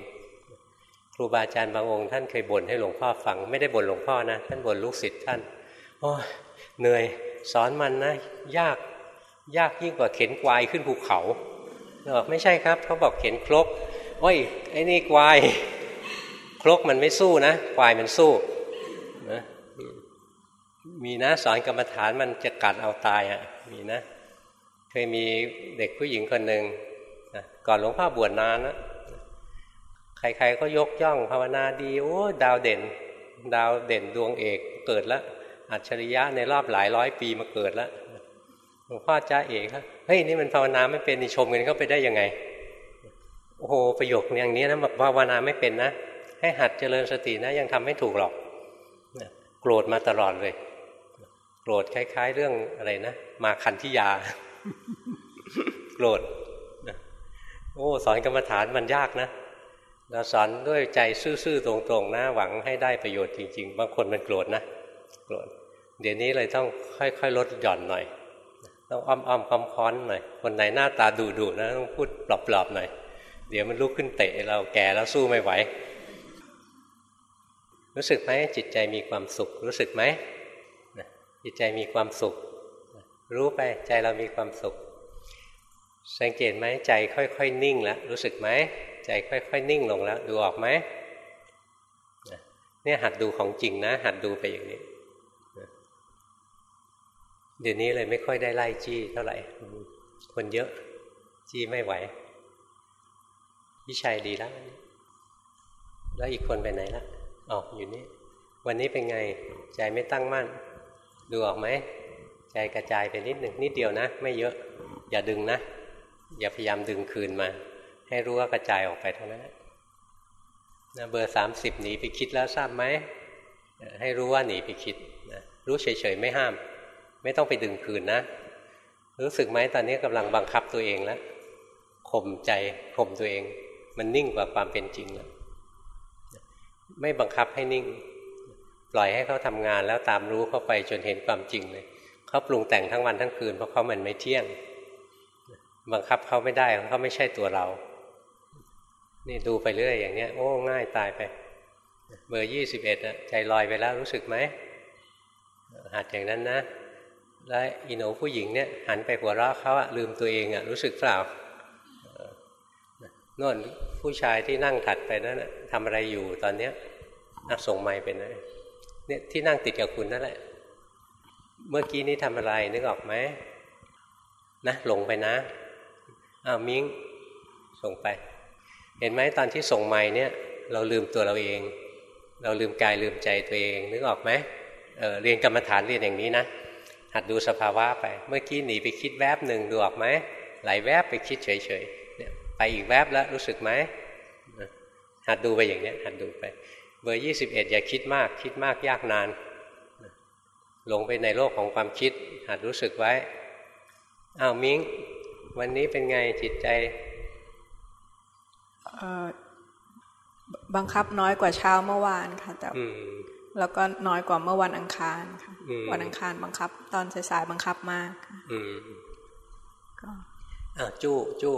ครูบาอาจารย์บางองค์ท่านเคยบ่นให้หลวงพ่อฟัง ไม่ได้บ่นหลวงพ่อนะ ท่านบ่นลูกศิษย์ท่าน โอ้ยเหนื่อยสอนมันนะ ยากยากยิ่งกว่าเข็นควายขึ้นภูเขาบอกไม่ใช่ครับเขาบอกเข็นครกโอ้ยไอ้นี่ควายครกมันไม่สู้นะควายมันสู้นะมีนะสอนกรรมฐานมันจะกัดเอาตายอะ่ะมีนะ เคยมีเด็กผู้หญิงคนหนึ่งก่อนหลวงพ่อบวชนานนะใครๆก็ยกย่องภาวนาดีโอ้ดาวเด่น ดาวเด่นดวงเอกเกิดแล้ว อัจฉริยะในรอบหลายร้อยปีมาเกิดแล้วหลวงพ่อจ้าเอกครับเฮ้ยนี่มันภาวนาไม่เป็นนี่ชมกันเขาไปได้ยังไง โอ้โหประโยคอย่างนี้นะภาวนาไม่เป็นนะ ให้หัดเจริญสตินะ ยังทำไม่ถูกหรอกโกรธมาตลอดเลย โกรธคล้าย ๆ เรื่องอะไรนะมาคันทิยา โกรธโอ้สอนกรรมฐานมันยากนะเราสอนด้วยใจซื่อๆตรงๆนะหวังให้ได้ประโยชน์จริง ๆ บางคนมันโกรธนะโกรธ เดี๋ยวนี้เลยต้องค่อยๆลดหย่อนหน่อย ต้องอ้อมอ้อมค้อมค้อนหน่อย คนไหนหน้าตาดุดุนะต้องพูดปลอบๆหน่อย เดี๋ยวมันลุกขึ้นเตะเราแก่แล้วสู้ไม่ไหว รู้สึกไหมจิตใจมีความสุข รู้สึกไหมจิตใจมีความสุข รู้ไปใจเรามีความสุข สังเกตไหมใจค่อยๆนิ่งแล้วรู้สึกไหมใจค่อยๆนิ่งลงแล้ว ดูออกไหมเนี่ยหัดดูของจริงนะ หัดดูไปอย่างนี้ เดี๋ยวนี้เลยไม่ค่อยได้ไล่จี้เท่าไหร่ คนเยอะจี้ไม่ไหวพี่ชัยดีแล้วแล้วอีกคนไปไหนละอ๋ออยู่นี่ วันนี้เป็นไงใจไม่ตั้งมั่น ดูออกไหมใจกระจายไปนิดหนึ่งนิดเดียวนะ ไม่เยอะ อย่าดึงนะ อย่าพยายามดึงคืนมา ให้รู้ว่ากระจายออกไปเท่านั้นนะเบอร์สามสิบหนีไปคิดแล้วทราบไหมให้รู้ว่าหนีไปคิดนะรู้เฉยๆไม่ห้าม ไม่ต้องไปดึงคืนนะ รู้สึกไหมตอนนี้กำลังบังคับตัวเองแล้วข่มใจข่มตัวเอง มันนิ่งกว่าความเป็นจริงแล้วไม่บังคับให้นิ่ง ปล่อยให้เขาทำงานแล้วตามรู้เข้าไปจนเห็นความจริงเลยเขาปรุงแต่งทั้งวันทั้งคืนเพราะเขามันไม่เที่ยง บังคับเขาไม่ได้เขาไม่ใช่ตัวเรา นี่ดูไปเรื่อยอย่างเนี้ย โอ้ง่ายตายไป เบอร์ยี่สิบเอ็ดใจลอยไปแล้วรู้สึกไหมหัดอย่างนั้นนะ แล้วอีโนผู้หญิงเนี่ยหันไปหัวเราะเขาอะลืมตัวเองอะรู้สึกเปล่าโน่นผู้ชายที่นั่งถัดไปนั่นทำอะไรอยู่ตอนเนี้ยนักส่งไม้เป็นนะเนี่ยที่นั่งติดกับคุณนั่นแหละ เมื่อกี้นี้ทำอะไรนึกออกไหมนะหลงไปนะอ้าวมิ้งส่งไป เห็นไหมตอนที่ส่งไม้เนี่ยเราลืมตัวเราเอง เราลืมกายลืมใจตัวเอง นึกออกไหมเเรียนกรรมฐานเรียนอย่างนี้นะ หัดดูสภาวะไป เมื่อกี้หนีไปคิดแวบหนึ่งดูออกไหมไหลแวบไปคิดเฉยๆเนี่ยไปอีกแวบแล้วรู้สึกไหมหัดดูไปอย่างนี้หัดดูไป เบอร์ยี่สิบเอ็ดอย่าคิดมาก คิดมากยากนานหลงไปในโลกของความคิด หัดรู้สึกไว้อ้าวมิ้งวันนี้เป็นไงจิตใจบังคับน้อยกว่าเช้าเมื่อวานค่ะแต่ แล้วก็น้อยกว่าเมื่อวันอังคารค่ะวันอังคารบังคับ ตอนสายๆบังคับมากก็อ้าวจู้จู้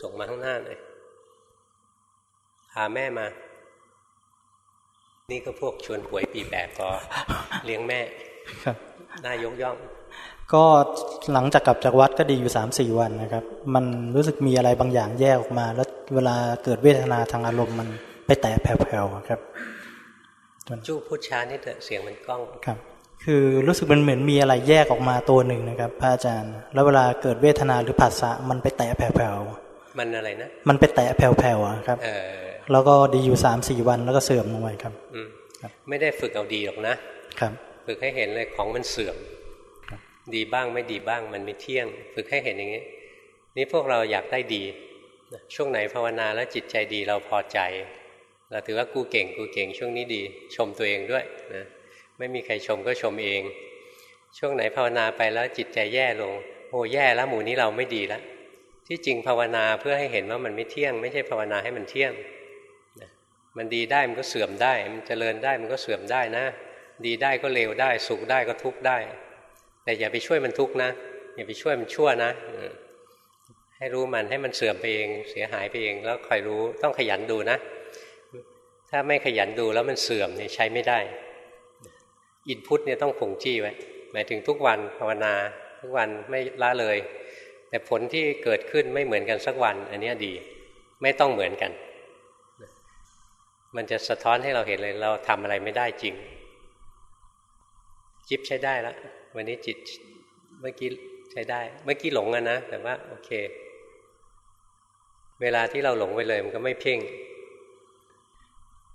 ส่งมาข้างหน้าเลยพาแม่มา นี่ก็พวกชวนหวยปีแปดก็เลี้ยงแม่ ครับน่ายกย่อง ก็หลังจากกลับจากวัดก็ดีอยู่สามสี่วันนะครับ มันรู้สึกมีอะไรบางอย่างแยกออกมา แล้วเวลาเกิดเวทนาทางอารมณ์มันไปแตะแผ่วๆครับ จู้พูดช้านี่เถอะเสียงมันกล้องครับ คือรู้สึกมันเหมือนมีอะไรแยกออกมาตัวหนึ่งนะครับพระอาจารย์ แล้วเวลาเกิดเวทนาหรือผัสสะมันไปแตะแผ่วๆมันอะไรนะ มันไปแตะแผ่วๆครับแล้วก็ดีอยู่สามสี่วันแล้วก็เสื่อมลงไปครับอืไม่ได้ฝึกเอาดีหรอกนะครับ ฝึกให้เห็นเลยของมันเสื่อมดีบ้างไม่ดีบ้างมันไม่เที่ยง ฝึกให้เห็นอย่างนี้ นี่พวกเราอยากได้ดีช่วงไหนภาวนาแล้วจิตใจดีเราพอใจ เราถือว่ากูเก่งกูเก่งช่วงนี้ดี ชมตัวเองด้วยนะไม่มีใครชมก็ชมเอง ช่วงไหนภาวนาไปแล้วจิตใจแย่ลงโอ้แย่แล้วหมู่นี้เราไม่ดีแล้วที่จริงภาวนาเพื่อให้เห็นว่ามันไม่เที่ยง ไม่ใช่ภาวนาให้มันเที่ยงมันดีได้มันก็เสื่อมได้ มันเจริญได้มันก็เสื่อมได้นะ ดีได้ก็เลวได้ สุขได้ก็ทุกข์ได้ แต่อย่าไปช่วยมันทุกข์นะ อย่าไปช่วยมันชั่วนะให้รู้มันให้มันเสื่อมไปเอง เสียหายไปเองแล้วคอยรู้ต้องขยันดูนะ ถ้าไม่ขยันดูแล้วมันเสื่อมเนี่ยใช้ไม่ได้ อินพุตเนี่ยต้องคงจี้ไว้หมายถึงทุกวันภาวนา ทุกวันไม่ละเลย แต่ผลที่เกิดขึ้นไม่เหมือนกันสักวัน อันนี้ดี ไม่ต้องเหมือนกัน มันจะสะท้อนให้เราเห็นเลย เราทำอะไรไม่ได้จริง จิบใช้ได้แล้ววันนี้จิตเมื่อกี้ใช้ได้ เมื่อกี้หลงอะนะ แต่ว่า โอเค เวลาที่เราหลงไปเลยมันก็ไม่เพ่ง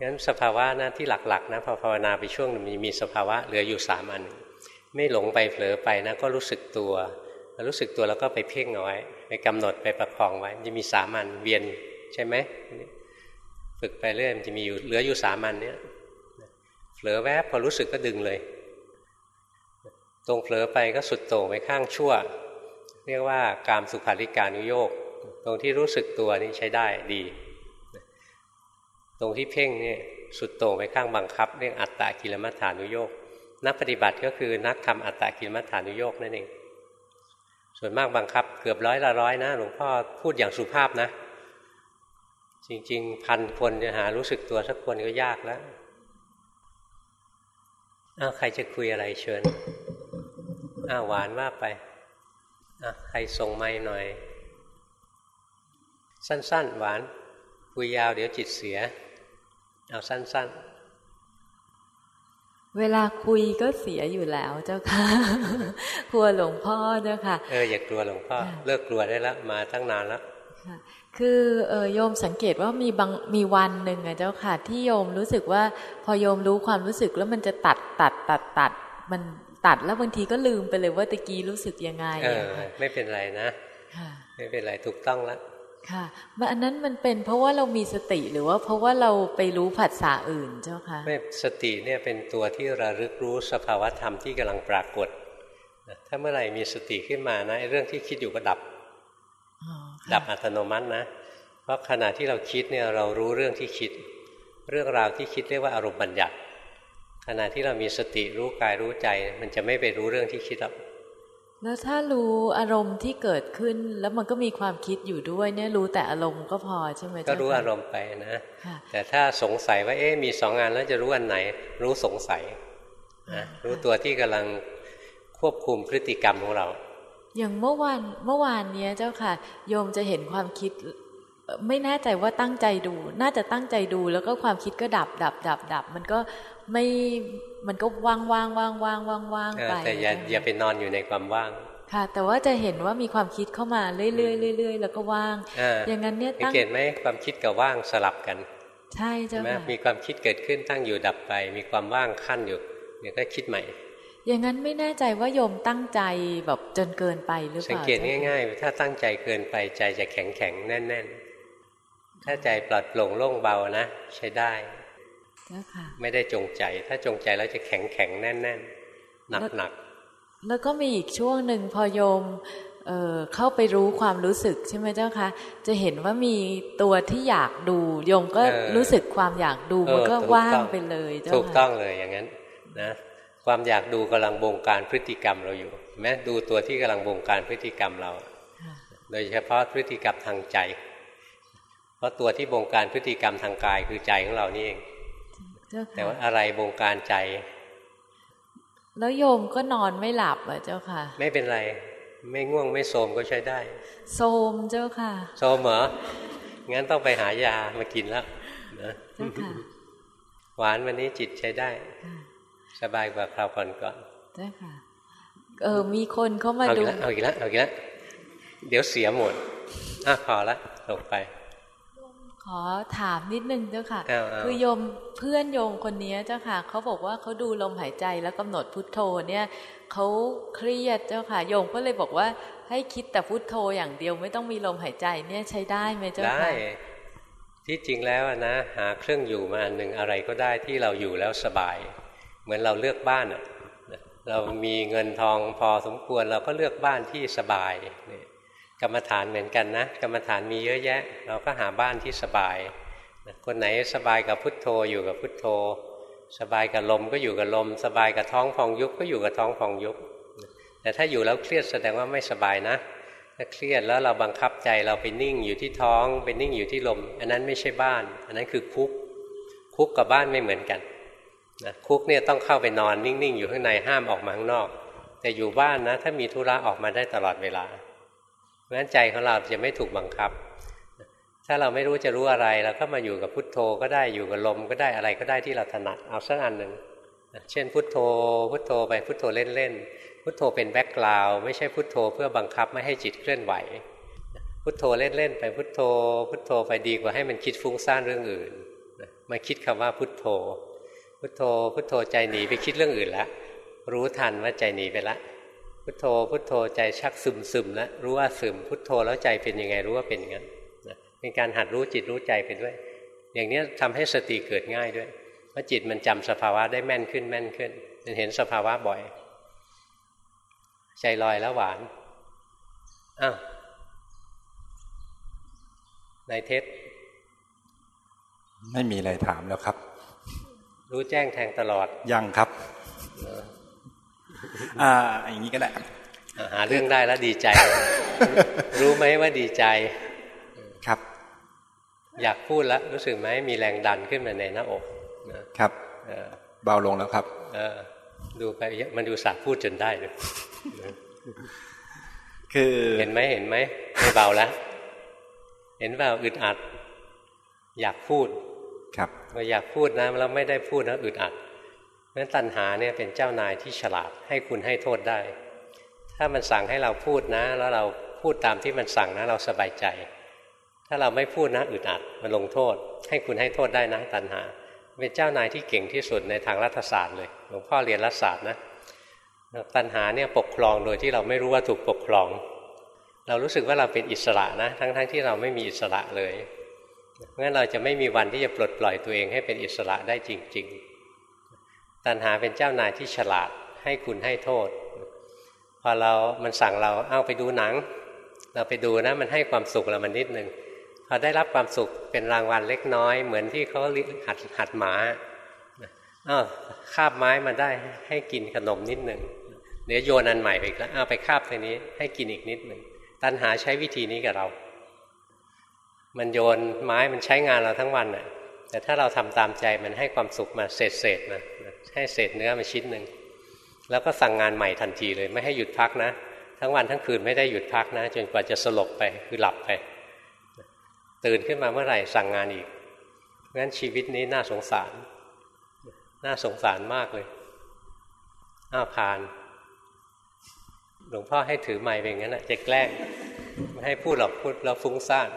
งั้นสภาวะนะที่หลักๆนะพอภาวนาไปช่วงมีมีสภาวะเหลืออยู่สามอัน ไม่หลงไปเผลอไปนะก็รู้สึกตัว รู้สึกตัวแล้วก็ไปเพ่งเอาไว้ไปกำหนดไปประคองไว้จะมีสามอันเวียนใช่ไหมฝึกไปเรื่อยมันจะมีอยู่เหลืออยู่สามอันเนี้ยเผลอแวบพอรู้สึกก็ดึงเลย ตรงเผลอไปก็สุดโต่งไปข้างชั่ว เรียกว่ากามสุขาริการุโยกตรงที่รู้สึกตัวนี่ใช้ได้ดี ตรงที่เพ่งเนี่ยสุดโต่งไปข้างบังคับ เรียกอัตตะกิลมัฐานุโยกนักปฏิบัติก็คือนักทำอัตตะกิลมัฐานุโยกนั่นเองส่วนมากบังคับเกือบร้อยละร้อยนะหลวงพ่อพูดอย่างสุภาพนะ จริง ๆ พันคนจะหารู้สึกตัวสักคนก็ยากแล้วอ้าวใครจะคุยอะไรเชิญอ้าวหวานว่าไปอะใครส่งไม้หน่อย สั้น ๆ หวานคุยยาวเดี๋ยวจิตเสีย เอาสั้น ๆ เวลาคุยก็เสียอยู่แล้วเจ้าค่ะกลัวหลวงพ่อเจ้าค่ะ เอออย่ากลัวหลวงพ่อ เลิกกลัวได้แล้วมาตั้งนานแล้วคือเออโยมสังเกตว่ามีบางมีวันหนึ่งอะเจ้าค่ะ ที่โยมรู้สึกว่า พอโยมรู้ความรู้สึกแล้วมันจะตัดตัดตัดตัดมันตัดแล้วบางทีก็ลืมไปเลยว่าตะกี้รู้สึกยังไงเออไม่เป็นไรนะไม่เป็นไรถูกต้องแล้ว ค่ะอันนั้นมันเป็นเพราะว่าเรามีสติหรือว่าเพราะว่าเราไปรู้ผัสสะอื่นเจ้าค่ะไม่สติเนี่ยเป็นตัวที่ระลึกรู้สภาวธรรมที่กำลังปรากฏ ถ้าเมื่อไหร่มีสติขึ้นมานะเรื่องที่คิดอยู่ก็ดับ ดับอัตโนมัตินะ เพราะขณะที่เราคิดเนี่ยเรารู้เรื่องที่คิด เรื่องราวที่คิดเรียกว่าอารมณ์บัญญัติ ขณะที่เรามีสติรู้กายรู้ใจ มันจะไม่ไปรู้เรื่องที่คิดหรอก แล้วถ้ารู้อารมณ์ที่เกิดขึ้น แล้วมันก็มีความคิดอยู่ด้วยเนี่ยรู้แต่อารมณ์ก็พอใช่ไหมก็รู้อารมณ์ไปนะแต่ถ้าสงสัยว่าเอ๊ะมีสองงานแล้วจะรู้อันไหน รู้สงสัยนะรู้ตัวที่กำลังควบคุมพฤติกรรมของเรา อย่างเมื่อวานเมื่อวานเนี้ยเจ้าค่ะ โยมจะเห็นความคิด ไม่แน่ใจว่าตั้งใจดู น่าจะตั้งใจดูแล้วก็ความคิดก็ดับดับดับดับ มันก็ ไม่มันก็ว่างว่างว่างว่างว่างว่างไปแต่อย่าอย่าไปนอนอยู่ในความว่าง ค่ะ แต่ว่าจะเห็นว่ามีความคิดเข้ามาเรื่อยๆเรื่อยๆแล้วก็ว่างอย่างนั้นเนี่ยตั้งเห็นไหมความคิดกับว่างสลับกัน ใช่เจ้าค่ะมีความคิดเกิดขึ้นตั้งอยู่ดับไป มีความว่างขั้นอยู่เดี๋ยวก็คิดใหม่ อย่างนั้นไม่แน่ใจว่าโยมตั้งใจแบบจนเกินไปหรือเปล่าสังเกตง่าย ๆ ถ้าตั้งใจเกินไปใจจะแข็งแข็งแน่น ๆ ถ้าใจปลอดโปร่งโล่งเบานะ ใช้ได้ ไม่ได้จงใจ ถ้าจงใจแล้วจะแข็งแข็งแน่นแน่นหนักหนักแล้วก็มีอีกช่วงหนึ่งพอโยมเเข้าไปรู้ความรู้สึกใช่ไหมเจ้าคะจะเห็นว่ามีตัวที่อยากดู โยมก็รู้สึกความอยากดูมันก็ว่างไปเลยเจ้าถูกต้องเลยอย่างนั้นนะความอยากดูกำลังบงการพฤติกรรมเราอยู่แม้ดูตัวที่กำลังบงการพฤติกรรมเรา โดยเฉพาะพฤติกรรมทางใจ เพราะตัวที่บงการพฤติกรรมทางกายคือใจของเรานี่เอง แต่ว่าอะไรบงการใจ แล้วโยมก็นอนไม่หลับอะเจ้าค่ะ ไม่เป็นไร ไม่ง่วงไม่โสมก็ใช้ได้ โสมเจ้าค่ะ โสมเหรอ งั้นต้องไปหายามากินแล้วนะหวานวันนี้จิตใช้ได้ สบายกว่าคราวก่อนก่อนใช่ค่ะ เออ มีคนเขามาดูเอาอีกแล้วเอาอีกแล้วเดี๋ยวเสียหมดอะพอละลงไป ขอถามนิดนึงเจ้าค่ะ คือโยมเพื่อนโยมคนนี้เจ้าค่ะเขาบอกว่าเขาดูลมหายใจแล้วกำหนดพุทโธเนี่ยเขาเครียดเจ้าค่ะ โยมก็เลยบอกว่าให้คิดแต่พุทโธอย่างเดียวไม่ต้องมีลมหายใจเนี่ยใช้ได้ไหมเจ้าค่ะได้ที่จริงแล้วนะ หาเครื่องอยู่มาอันหนึ่งอะไรก็ได้ที่เราอยู่แล้วสบาย เหมือนเราเลือกบ้านอะเรามีเงินทองพอสมควรเราก็เลือกบ้านที่สบาย กรรมฐานเหมือนกันนะกรรมฐานมีเยอะแยะ เราก็หาบ้านที่สบาย คนไหนสบายกับพุทโธอยู่กับพุทโธ สบายกับลมก็อยู่กับลม สบายกับท้องฟองยุบก็อยู่กับท้องฟองยุบแต่ถ้าอยู่แล้วเครียดแสดงว่าไม่สบายนะถ้าเครียดแล้วเราบังคับใจเราไปนิ่งอยู่ที่ท้องไปนิ่งอยู่ที่ลม อันนั้นไม่ใช่บ้าน อันนั้นคือคุกคุกกับบ้านไม่เหมือนกันนะคุกเนี่ยต้องเข้าไปนอนนิ่งๆ อยู่ข้างในห้ามออกมาข้างนอก แต่อยู่บ้านนะ ถ้ามีธุระออกมาได้ตลอดเวลา เพราะฉะนั้นใจของเราจะไม่ถูกบังคับ ถ้าเราไม่รู้จะรู้อะไรเราก็มาอยู่กับพุทโธก็ได้อยู่กับลมก็ได้อะไรก็ได้ที่เราถนัดเอาสักอันหนึ่งเช่นพุทโธ พุทโธไปพุทโธเล่นๆพุทโธเป็นแบ็กกราวไม่ใช่พุทโธเพื่อบังคับไม่ให้จิตเคลื่อนไหว พุทโธเล่นๆไปพุทโธ พุทโธไปดีกว่าให้มันคิดฟุ้งซ่านเรื่องอื่นมาคิดคำว่าพุทโธ พุทโธ พุทโธใจหนีไปคิดเรื่องอื่นแล้วรู้ทันว่าใจหนีไปละ พุทโธพุทโธใจชักซึมซึมแล้วรู้ว่าซึม พุทโธแล้วใจเป็นยังไงรู้ว่าเป็นอย่างนั้นเป็นการหัดรู้จิตรู้ใจไปด้วย อย่างนี้ทำให้สติเกิดง่ายด้วย เพราะจิตมันจำสภาวะได้แม่นขึ้นแม่นขึ้น มันเห็นสภาวะบ่อย ใจลอยแล้วหวานอ้าวนายเทศไม่มีอะไรถามแล้วครับ รู้แจ้งแทงตลอดยังครับ อ่าอย่างนี้ก็ได้หาเรื่องได้แล้วดีใจ รู้ไหมว่าดีใจครับ อยากพูดแล้วรู้สึกไหมมีแรงดันขึ้นมาในหน้าอกครับเบาลงแล้วครับดูไปมันดูสาพูดจนได้เลยคือเห็นไหมเห็นไหมไม่เบาแล้วเห็นเปล่าอึดอัด อยากพูด ครับเราอยากพูดนะแล้วไม่ได้พูดนะอึดอัด เพราะตัณหาเนี่ยเป็นเจ้านายที่ฉลาดให้คุณให้โทษได้ ถ้ามันสั่งให้เราพูดนะ แล้วเราพูดตามที่มันสั่งนะ เราสบายใจ ถ้าเราไม่พูดนะอึดอัดมันลงโทษ ให้คุณให้โทษได้นะตัณหา เป็นเจ้านายที่เก่งที่สุดในทางรัฐศาสตร์เลยหลวงพ่อเรียนรัฐศาสตร์นะตัณหาเนี่ยปกครองโดยที่เราไม่รู้ว่าถูกปกครอง เรารู้สึกว่าเราเป็นอิสระนะ ทั้งๆทที่เราไม่มีอิสระเลยงั้นเราจะไม่มีวันที่จะปลดปล่อยตัวเองให้เป็นอิสระได้จริง ๆ ตัณหาเป็นเจ้านายที่ฉลาดให้คุณให้โทษ พอเรา มันสั่งเราเอาไปดูหนัง เราไปดูนะ มันให้ความสุขเรามันนิดหนึ่งพอได้รับความสุขเป็นรางวัลเล็กน้อย เหมือนที่เขาหัดหัดหมาอ้าวคาบไม้มาได้ให้กินขนมนิดหนึ่งเดี๋ยวโยนอันใหม่ไปอีกแล้วเอาไปคาบตัวนี้ให้กินอีกนิดหนึ่งตัณหาใช้วิธีนี้กับเรา มันโยนไม้มันใช้งานเราทั้งวันน่ะแต่ถ้าเราทำตามใจมันให้ความสุขมาเศษเศษมา ให้เศษเนื้อมาชิ้นหนึ่งแล้วก็สั่งงานใหม่ทันทีเลย ไม่ให้หยุดพักนะ ทั้งวันทั้งคืนไม่ได้หยุดพักนะ จนกว่าจะสลบไปคือหลับไป ตื่นขึ้นมาเมื่อไหร่สั่งงานอีกงั้นชีวิตนี้น่าสงสาร น่าสงสารมากเลยอ้าวผ่าน หลวงพ่อให้ถือไม้เป็นงั้นนะจะแกล้งไม่ให้พูดหรอกพูดแล้วฟุ้งซ่าน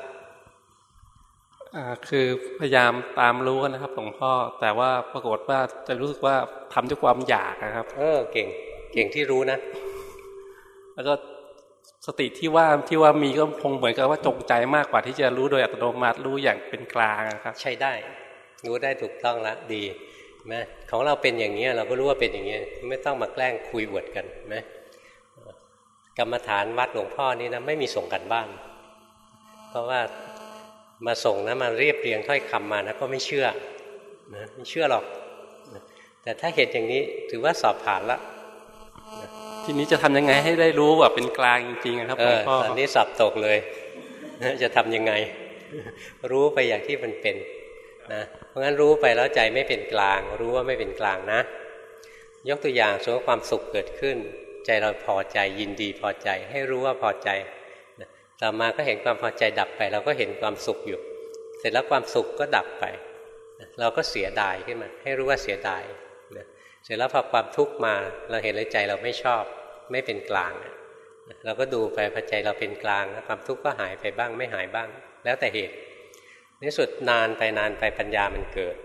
คือพยายามตามรู้นะครับหลวงพ่อ แต่ว่าปรากฏว่าจะรู้สึกว่าทำด้วยความอยากนะครับ เออเก่งเก่งที่รู้นะ แล้วก็สติที่ว่าที่ว่ามีก็คงเหมือนกับว่าจงใจมากกว่าที่จะรู้โดยอัตโนมัติรู้อย่างเป็นกลางครับ ใช่ได้ รู้ได้ถูกต้องละดีนะของเราเป็นอย่างนี้เราก็รู้ว่าเป็นอย่างนี้ไม่ต้องมาแกล้งคุยอวดกันนะกรรมฐานวัดหลวงพ่อนี่นะไม่มีส่งกันบ้าน เพราะว่า มาส่งนะมาเรียบเรียงถ้อยคำมานะก็ไม่เชื่อนะไม่เชื่อหรอก แต่ถ้าเห็นอย่างนี้ถือว่าสอบผ่านละททีนี้จะทำยังไงให้ได้รู้ว่าเป็นกลางจริงๆครับหลวงพ่อตอนนี้สับตกเลยจะทำยังไง รู้ไปอย่างที่มันเป็นนะเพราะงั้นรู้ไปแล้วใจไม่เป็นกลาง รู้ว่าไม่เป็นกลางนะ ยกตัวอย่างสมมติความสุขเกิดขึ้น ใจเราพอใจยินดีพอใจ ให้รู้ว่าพอใจ ต่อมาก็เห็นความพอใจดับไป เราก็เห็นความสุขอยู่ เสร็จแล้วความสุขก็ดับไป เราก็เสียดายขึ้นมา ให้รู้ว่าเสียดายเสร็จแล้วพอความทุกข์มาเราเห็นเลยใจเราไม่ชอบไม่เป็นกลาง เราก็ดูไปพอใจเราเป็นกลางความทุกข์ก็หายไปบ้างไม่หายบ้าง แล้วแต่เหตุในสุดนานไปนานไปปัญญามันเกิด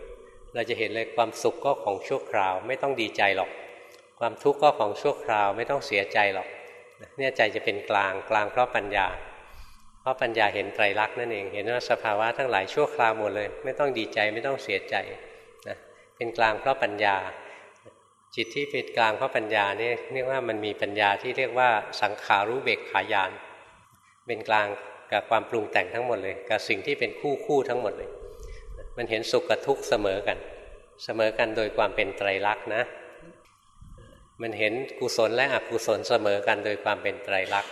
เราจะเห็นเลยความสุขก็ของชั่วคราว ไม่ต้องดีใจหรอก ความทุกข์ก็ของชั่วคราว ไม่ต้องเสียใจหรอกเนี่ยใจจะเป็นกลางกลางเพราะปัญญา เพราะปัญญาเห็นไตรลักษณ์นั่นเอง เห็นว่าสภาวะทั้งหลายชั่วคราวหมดเลย ไม่ต้องดีใจไม่ต้องเสียใจนะเป็นกลางเพราะปัญญา จิตที่เป็นกลางเพราะปัญญานี่เรียกว่ามันมีปัญญาที่เรียกว่าสังขารู้เบกขายาน เป็นกลางกับความปรุงแต่งทั้งหมดเลย กับสิ่งที่เป็นคู่คู่ทั้งหมดเลย มันเห็นสุขกับทุกข์เสมอกัน เสมอกันโดยความเป็นไตรลักษณ์นะ มันเห็นกุศลและอกุศลเสมอกันโดยความเป็นไตรลักษณ์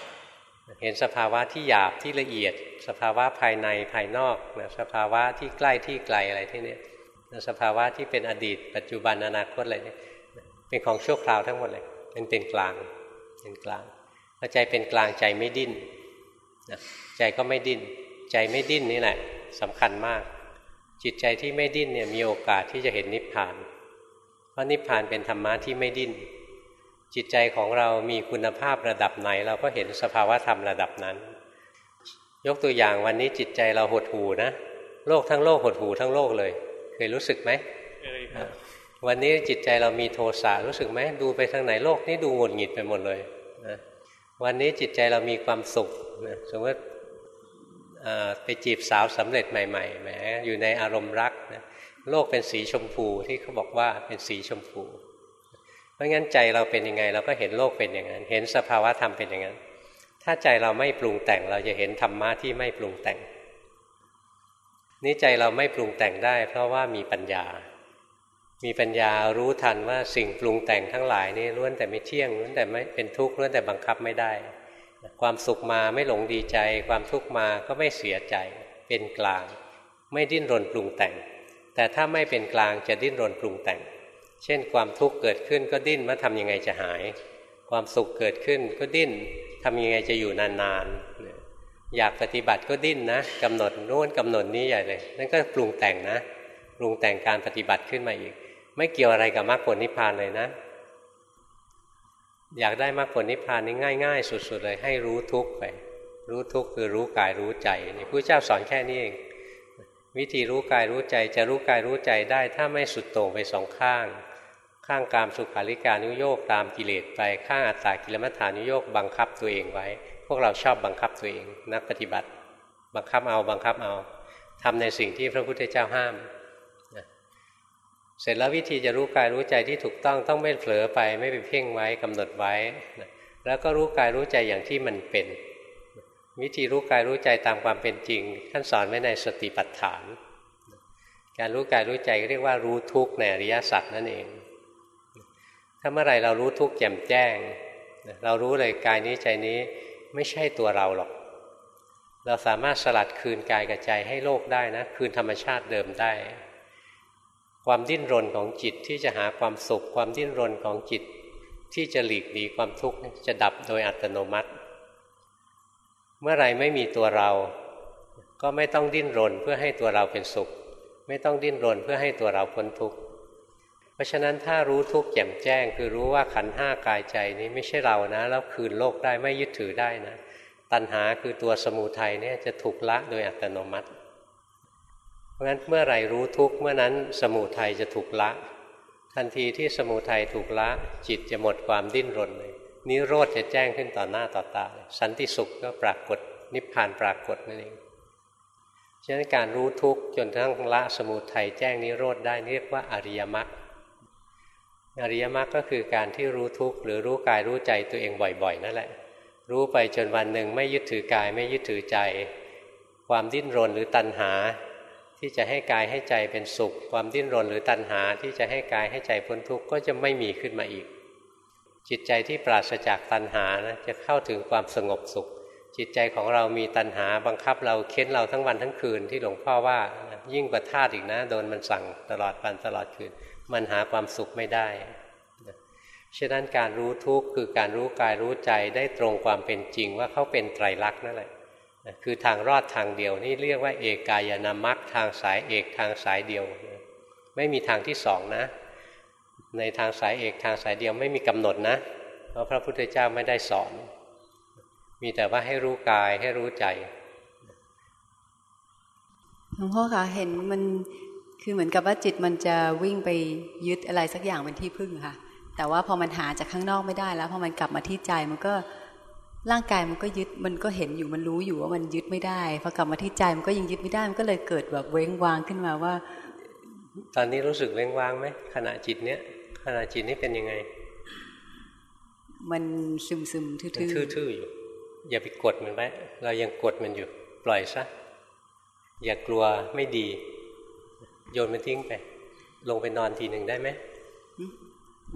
เห็นสภาวะที่หยาบที่ละเอียด สภาวะภายในภายนอกนะสภาวะที่ใกล้ที่ไกลอะไรที่นี้สภาวะที่เป็นอดีต ปัจจุบันอนาคตอะไรนี่เป็นของชั่วคราวทั้งหมดเลยมันเป็นกลางเป็นกลางพอใจเป็นกลางใจไม่ดิ้นใจก็ไม่ดิ้น ใจไม่ดิ้นนี่แหละสำคัญมาก จิตใจที่ไม่ดิ้นเนี่ยมีโอกาสที่จะเห็นนิพพาน เพราะนิพพานเป็นธรรมะที่ไม่ดิ้น จิตใจของเรามีคุณภาพระดับไหน เราก็เห็นสภาวะธรรมระดับนั้น ยกตัวอย่างวันนี้จิตใจเราหดหูนะ โลกทั้งโลกหดหูทั้งโลกเลย เคยรู้สึกไหมเคยครับวันนี้จิตใจเรามีโทสะรู้สึกไหมดูไปทางไหนโลกนี้ดูหงุดหงิดไปหมดเลยนะวันนี้จิตใจเรามีความสุขนะสมมติไปจีบสาวสำเร็จใหม่ๆแหมอยู่ในอารมณ์รักนะโลกเป็นสีชมพูที่เขาบอกว่าเป็นสีชมพูเพ ราะงั้นใจเราเป็นยังไง เราก็เห็นโลกเป็นอย่างนั้น เห็นสภาวะธรรมเป็นอย่างนั้น ถ้าใจเราไม่ปรุงแต่งเราจะเห็นธรรมะที่ไม่ปรุงแต่ง นี่ใจเราไม่ปรุงแต่งได้ เพราะว่ามีปัญญา มีปัญญารู้ทันว่าสิ่งปรุงแต่งทั้งหลายนี่ล้วนแต่ไม่เที่ยงล้วนแต่ไม่เป็นทุกข์ล้วนแต่บังคับไม่ได้ ความสุขมาไม่หลงดีใจ ความทุกข์มาก็ไม่เสียใจ เป็นกลาง ไม่ดิ้นรนปรุงแต่ง แต่ถ้าไม่เป็นกลางจะดิ้นรนปรุงแต่ง เช่นความทุกข์เกิดขึ้นก็ดิ้นว่าทำยังไงจะหาย ความสุขเกิดขึ้นก็ดิ้นทำยังไงจะอยู่นานๆ อยากปฏิบัติก็ดิ้นนะกำหนดโน้นกำหนดนี้ใหญ่เลย นั่นก็ปรุงแต่งนะ ปรุงแต่งการปฏิบัติขึ้นมาอีก ไม่เกี่ยวอะไรกับมรรคผลนิพพานเลยนะ อยากได้มรรคผลนิพพานนี่ง่าย ๆ สุด ๆ เลย ให้รู้ทุกข์ไป รู้ทุกข์คือรู้กายรู้ใจนี่พระเจ้าสอนแค่นี้เองวิธีรู้กายรู้ใจจะรู้กายรู้ใจได้ ถ้าไม่สุดโต่งไปสองข้าง ข้างกามสุขาริการนุโยกตามกิเลสไปข้างอัตตากิลมัฏฐานุโยกบังคับตัวเองไว้ พวกเราชอบบังคับตัวเอง นักปฏิบัติ บังคับเอาบังคับเอาทำในสิ่งที่พระพุทธเจ้าห้ามเสร็จแล้ววิธีจะรู้กายรู้ใจที่ถูกต้องต้องไม่เผลอไปไม่ไปเพ่งไว้กำหนดไว้แล้วก็รู้กายรู้ใจอย่างที่มันเป็น วิธีรู้กายรู้ใจตามความเป็นจริง ท่านสอนไว้ในสติปัฏฐาน การรู้กายรู้ใจเรียกว่ารู้ทุกข์ในอริยสัจนั่นเอง ถ้าเมื่อไรเรารู้ทุกข์แจ่มแจ้ง เรารู้เลยกายนี้ใจนี้ไม่ใช่ตัวเราหรอก เราสามารถสลัดคืนกายกับใจให้โลกได้นะ คืนธรรมชาติเดิมได้ ความดิ้นรนของจิตที่จะหาความสุข ความดิ้นรนของจิตที่จะหลีกหนีความทุกข์จะดับโดยอัตโนมัติ เมื่อไรไม่มีตัวเรา ก็ไม่ต้องดิ้นรนเพื่อให้ตัวเราเป็นสุข ไม่ต้องดิ้นรนเพื่อให้ตัวเราพ้นทุกข์ ราะฉะนั้นถ้ารู้ทุกข์แจ่มแจ้ง คือรู้ว่าขันห้ากายใจนี้ไม่ใช่เรานะ แล้วคืนโลกได้ไม่ยึดถือได้นะ ตัณหาคือตัวสมุทัยเนี่ยจะถูกละโดยอัตโนมัติ เพราะฉะนั้นเมื่อไรรู้ทุกเมื่อนั้นสมุทัยจะถูกละ ทันทีที่สมุทัยถูกละ จิตจะหมดความดิ้นรนเลยนิโรธจะแจ้งขึ้นต่อหน้าต่อตา สันติสุขก็ปรากฏนิพพานปรากฏนั่นเองฉะนั้นการรู้ทุกจนทั้งละสมุทัยแจ้งนิโรธได้เรียกว่าอริยมรรค อริยมรรคก็คือการที่รู้ทุกข์หรือรู้กายรู้ใจตัวเองบ่อยๆ นั่นแหละ รู้ไปจนวันหนึ่งไม่ยึดถือกายไม่ยึดถือใจ ความดิ้นรนหรือตัณหา ที่จะให้กายให้ใจเป็นสุข ความดิ้นรนหรือตัณหาที่จะให้กายให้ใจพ้นทุกข์ก็จะไม่มีขึ้นมาอีก จิตใจที่ปราศจากตัณหานะจะเข้าถึงความสงบสุข จิตใจของเรามีตัณหาบังคับเราเค้นเราทั้งวันทั้งคืนที่หลวงพ่อว่ายิ่งกว่าธาตุอีกนะโดนมันสั่งตลอดวันตลอดคืน มันหาความสุขไม่ได้ฉะนั้นการรู้ทุกข์คือการรู้กายรู้ใจได้ตรงความเป็นจริงว่าเขาเป็นไตรลักษณ์นั่นแหละคือทางรอดทางเดียวนี่เรียกว่าเอกายนามัคทางสายเอกทางสายเดียว ไม่มีทางที่สองนะ ในทางสายเอกทางสายเดียวไม่มีกำหนดนะ เพราะพระพุทธเจ้าไม่ได้สอน มีแต่ว่าให้รู้กายให้รู้ใจหลวงพ่อคะเห็นมัน คือเหมือนกับว่าจิตมันจะวิ่งไปยึดอะไรสักอย่างเป็นที่พึ่งค่ะ แต่ว่าพอมันหาจากข้างนอกไม่ได้แล้วพอมันกลับมาที่ใจมันก็ร่างกายมันก็ยึดมันก็เห็นอยู่มันรู้อยู่ว่ามันยึดไม่ได้พอกลับมาที่ใจมันก็ยังยึดไม่ได้มันก็เลยเกิดแบบเว้งวางขึ้นมาว่า ตอนนี้รู้สึกเว้งวางไหมขณะจิตเนี้ยขณะจิตนี้เป็นยังไง มันซึมซึมทื่อๆทื่อๆอยู่ อย่าไปกดมันไว้เรายังกดมันอยู่ ปล่อยซะอย่ากลัวไม่ดี โยนมันทิ้งไป ลงไปนอนทีหนึ่งได้ไหม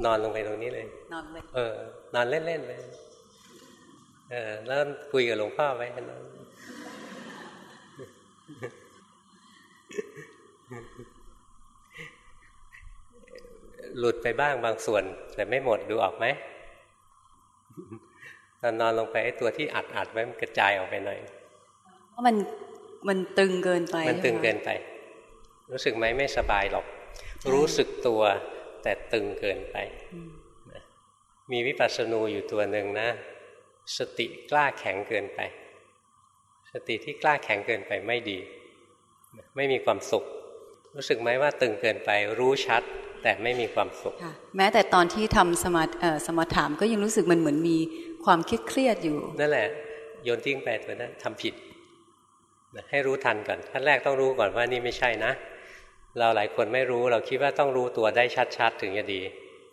นอนลงไปตรงนี้เลย นอนเลยเออนอนเล่นๆเลยเออแล้วคุยกับหลวงพ่อไว้นะหลุดไปบ้างบางส่วน แต่ไม่หมดดูออกไหมตอนนอนลงไปไอ้ตัวที่อัดอัดไว้มันกระจายออกไปหน่อยเพราะมันมันตึงเกินไป มันตึงเกินไป รู้สึกไหมไม่สบายหรอก รู้สึกตัวแต่ตึงเกินไป มีวิปัสสนูอยู่ตัวหนึ่งนะ สติกล้าแข็งเกินไป สติที่กล้าแข็งเกินไปไม่ดี ไม่มีความสุข รู้สึกไหมว่าตึงเกินไป รู้ชัดแต่ไม่มีความสุข แม้แต่ตอนที่ทำสมาสมาถามก็ยังรู้สึกมันเหมือนมีความคิดเครียดอยู่ นั่นแหละโยนทิ้งไปตัวนั้นทำผิดให้รู้ทันก่อนขั้นแรกต้องรู้ก่อนว่านี่ไม่ใช่นะ เราหลายคนไม่รู้เราคิดว่าต้องรู้ตัวได้ชัดๆ ถึงจะดี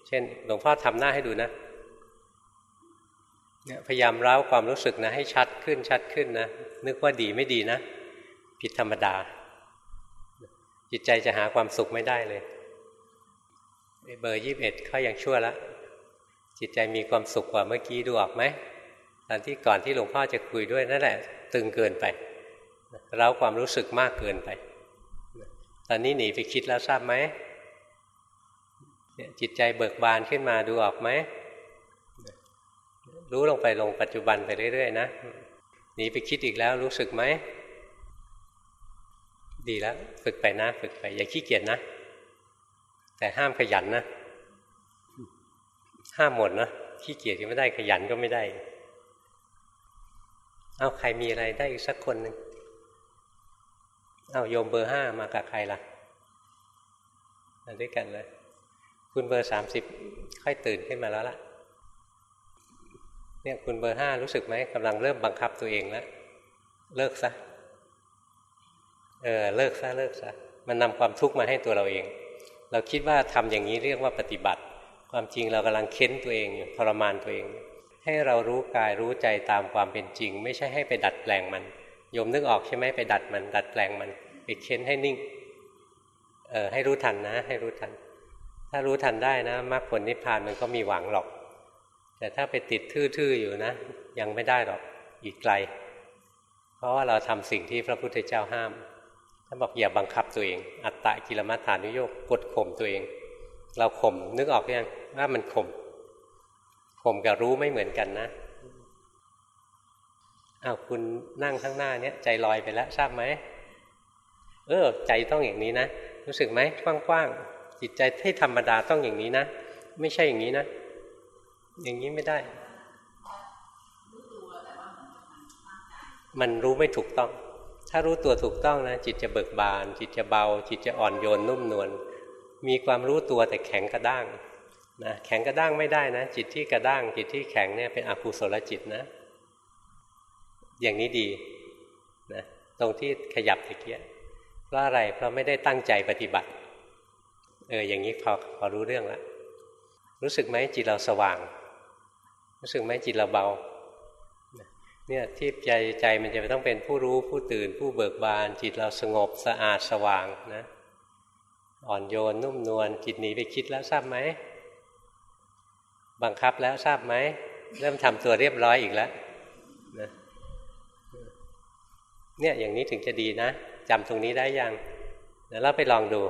เช่นหลวงพ่อทำหน้าให้ดูนะพยายามเล้าความรู้สึกนะให้ชัดขึ้นชัดขึ้นนะนึกว่าดีไม่ดีนะ ผิดธรรมดา จิตใจจะหาความสุขไม่ได้เลยเบอร์ยี่บเอ็ดเขายังชั่วละจิตใจมีความสุขกว่าเมื่อกี้ดูออกไหมตอนที่ก่อนที่หลวงพ่อจะคุยด้วยนั่นแหละ ตึงเกินไปเล้าความรู้สึกมากเกินไป อนนี้หนีไปคิดแล้วทราบไหมจิตใจเบิกบานขึ้นมาดูออกไหมรู้ลงไปลงปัจจุบันไปเรื่อยๆนะหนีไปคิดอีกแล้วรู้สึกไหม ดีแล้ว ฝึกไปนะ ฝึกไป อย่าขี้เกียจนะ แต่ห้ามขยันนะ ห้ามหมดนะขี้เกียจก็ไม่ได้ขยันก็ไม่ได้ เอาใครมีอะไรได้อีกสักคนหนึ่ง เอาโยมเบอร์ห้ามากับใครล่ะมาด้วยกันเลยคุณเบอร์สามสิบค่อยตื่นขึ้นมาแล้วล่ะ เนี่ยคุณเบอร์ห้ารู้สึกไหมกำลังเริ่มบังคับตัวเองแล้ว เลิกซะเออเลิกซะเลิกซะมันนำความทุกข์มาให้ตัวเราเอง เราคิดว่าทำอย่างนี้เรียกว่าปฏิบัติ ความจริงเรากำลังเค้นตัวเองอยู่ทรมานตัวเอง ให้เรารู้กายรู้ใจตามความเป็นจริง ไม่ใช่ให้ไปดัดแปลงมันโยมนึกออกใช่ไหมไปดัดมัน ดัดแปลงมัน ไปเค้นให้นิ่ง เออให้รู้ทันนะ ให้รู้ทัน ถ้ารู้ทันได้นะมรรคผลนิพพานมันก็มีหวังหรอก แต่ถ้าไปติดทื่อๆอยู่นะ ยังไม่ได้หรอกอีกไกล เพราะว่าเราทำสิ่งที่พระพุทธเจ้าห้ามท่านบอกอย่าบังคับตัวเอง อัตตะกิลมัฏฐานุโยกกดข่มตัวเอง เราข่มนึกออกยังว่ามันข่มข่มกับรู้ไม่เหมือนกันนะอ้าวคุณนั่งข้างหน้าเนี้ยใจลอยไปแล้วทราบไหม เออใจต้องอย่างนี้นะ รู้สึกไหมกว้างๆจิตใจให้ธรรมดาต้องอย่างนี้นะ ไม่ใช่อย่างนี้นะ อย่างนี้ไม่ได้ มันรู้ไม่ถูกต้อง ถ้ารู้ตัวถูกต้องนะ จิตจะเบิกบาน จิตจะเบา จิตจะอ่อนโยนนุ่มนวลมีความรู้ตัวแต่แข็งกระด้างนะแข็งกระด้างไม่ได้นะ จิตที่กระด้างจิตที่แข็งเนี่ยเป็นอกุศลจิตนะ อย่างนี้ดีนะตรงที่ขยับตะเกียเพ ราะอะไรเพราะไม่ได้ตั้งใจปฏิบัติ เอออย่างนี้พอพอรู้เรื่องแล้วรู้สึกไหมจิตเราสว่าง รู้สึกไหมจิตเราเบาเนี่ยที่ใจใจมันจะต้องเป็นผู้รู้ผู้ตื่น ผู้เบิกบาน จิตเราสงบสะอาดสว่างนะอ่อนโยนนุ่มนวลจิตหนีไปคิดแล้วทราบไหมบังคับแล้วทราบไหมเริ่มทำตัวเรียบร้อยอีกแล้วนะเนี่ยอย่างนี้ถึงจะดีนะ จำตรงนี้ได้ยังเดี๋ยวเราไปลองดู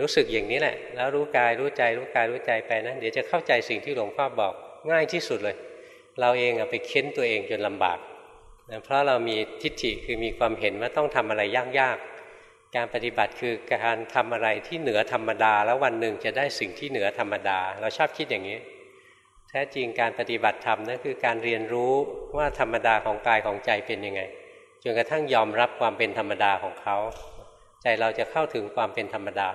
รู้สึกอย่างนี้แหละ แล้วรู้กายรู้ใจรู้กายรู้ใจไปนะเดี๋ยวจะเข้าใจสิ่งที่หลวงพ่อบอกง่ายที่สุดเลย เราเองอะไปเค้นตัวเองจนลำบากนะเพราะเรามีทิฏฐิคือมีความเห็นว่าต้องทำอะไรยากๆการปฏิบัติคือการทำอะไรที่เหนือธรรมดา แล้ววันหนึ่งจะได้สิ่งที่เหนือธรรมดา เราชอบคิดอย่างนี้แท้จริงการปฏิบัติธรรมนั่นคือการเรียนรู้ว่าธรรมดาของกายของใจเป็นยังไง จนกระทั่งยอมรับความเป็นธรรมดาของเขา ใจเราจะเข้าถึงความเป็นธรรมดา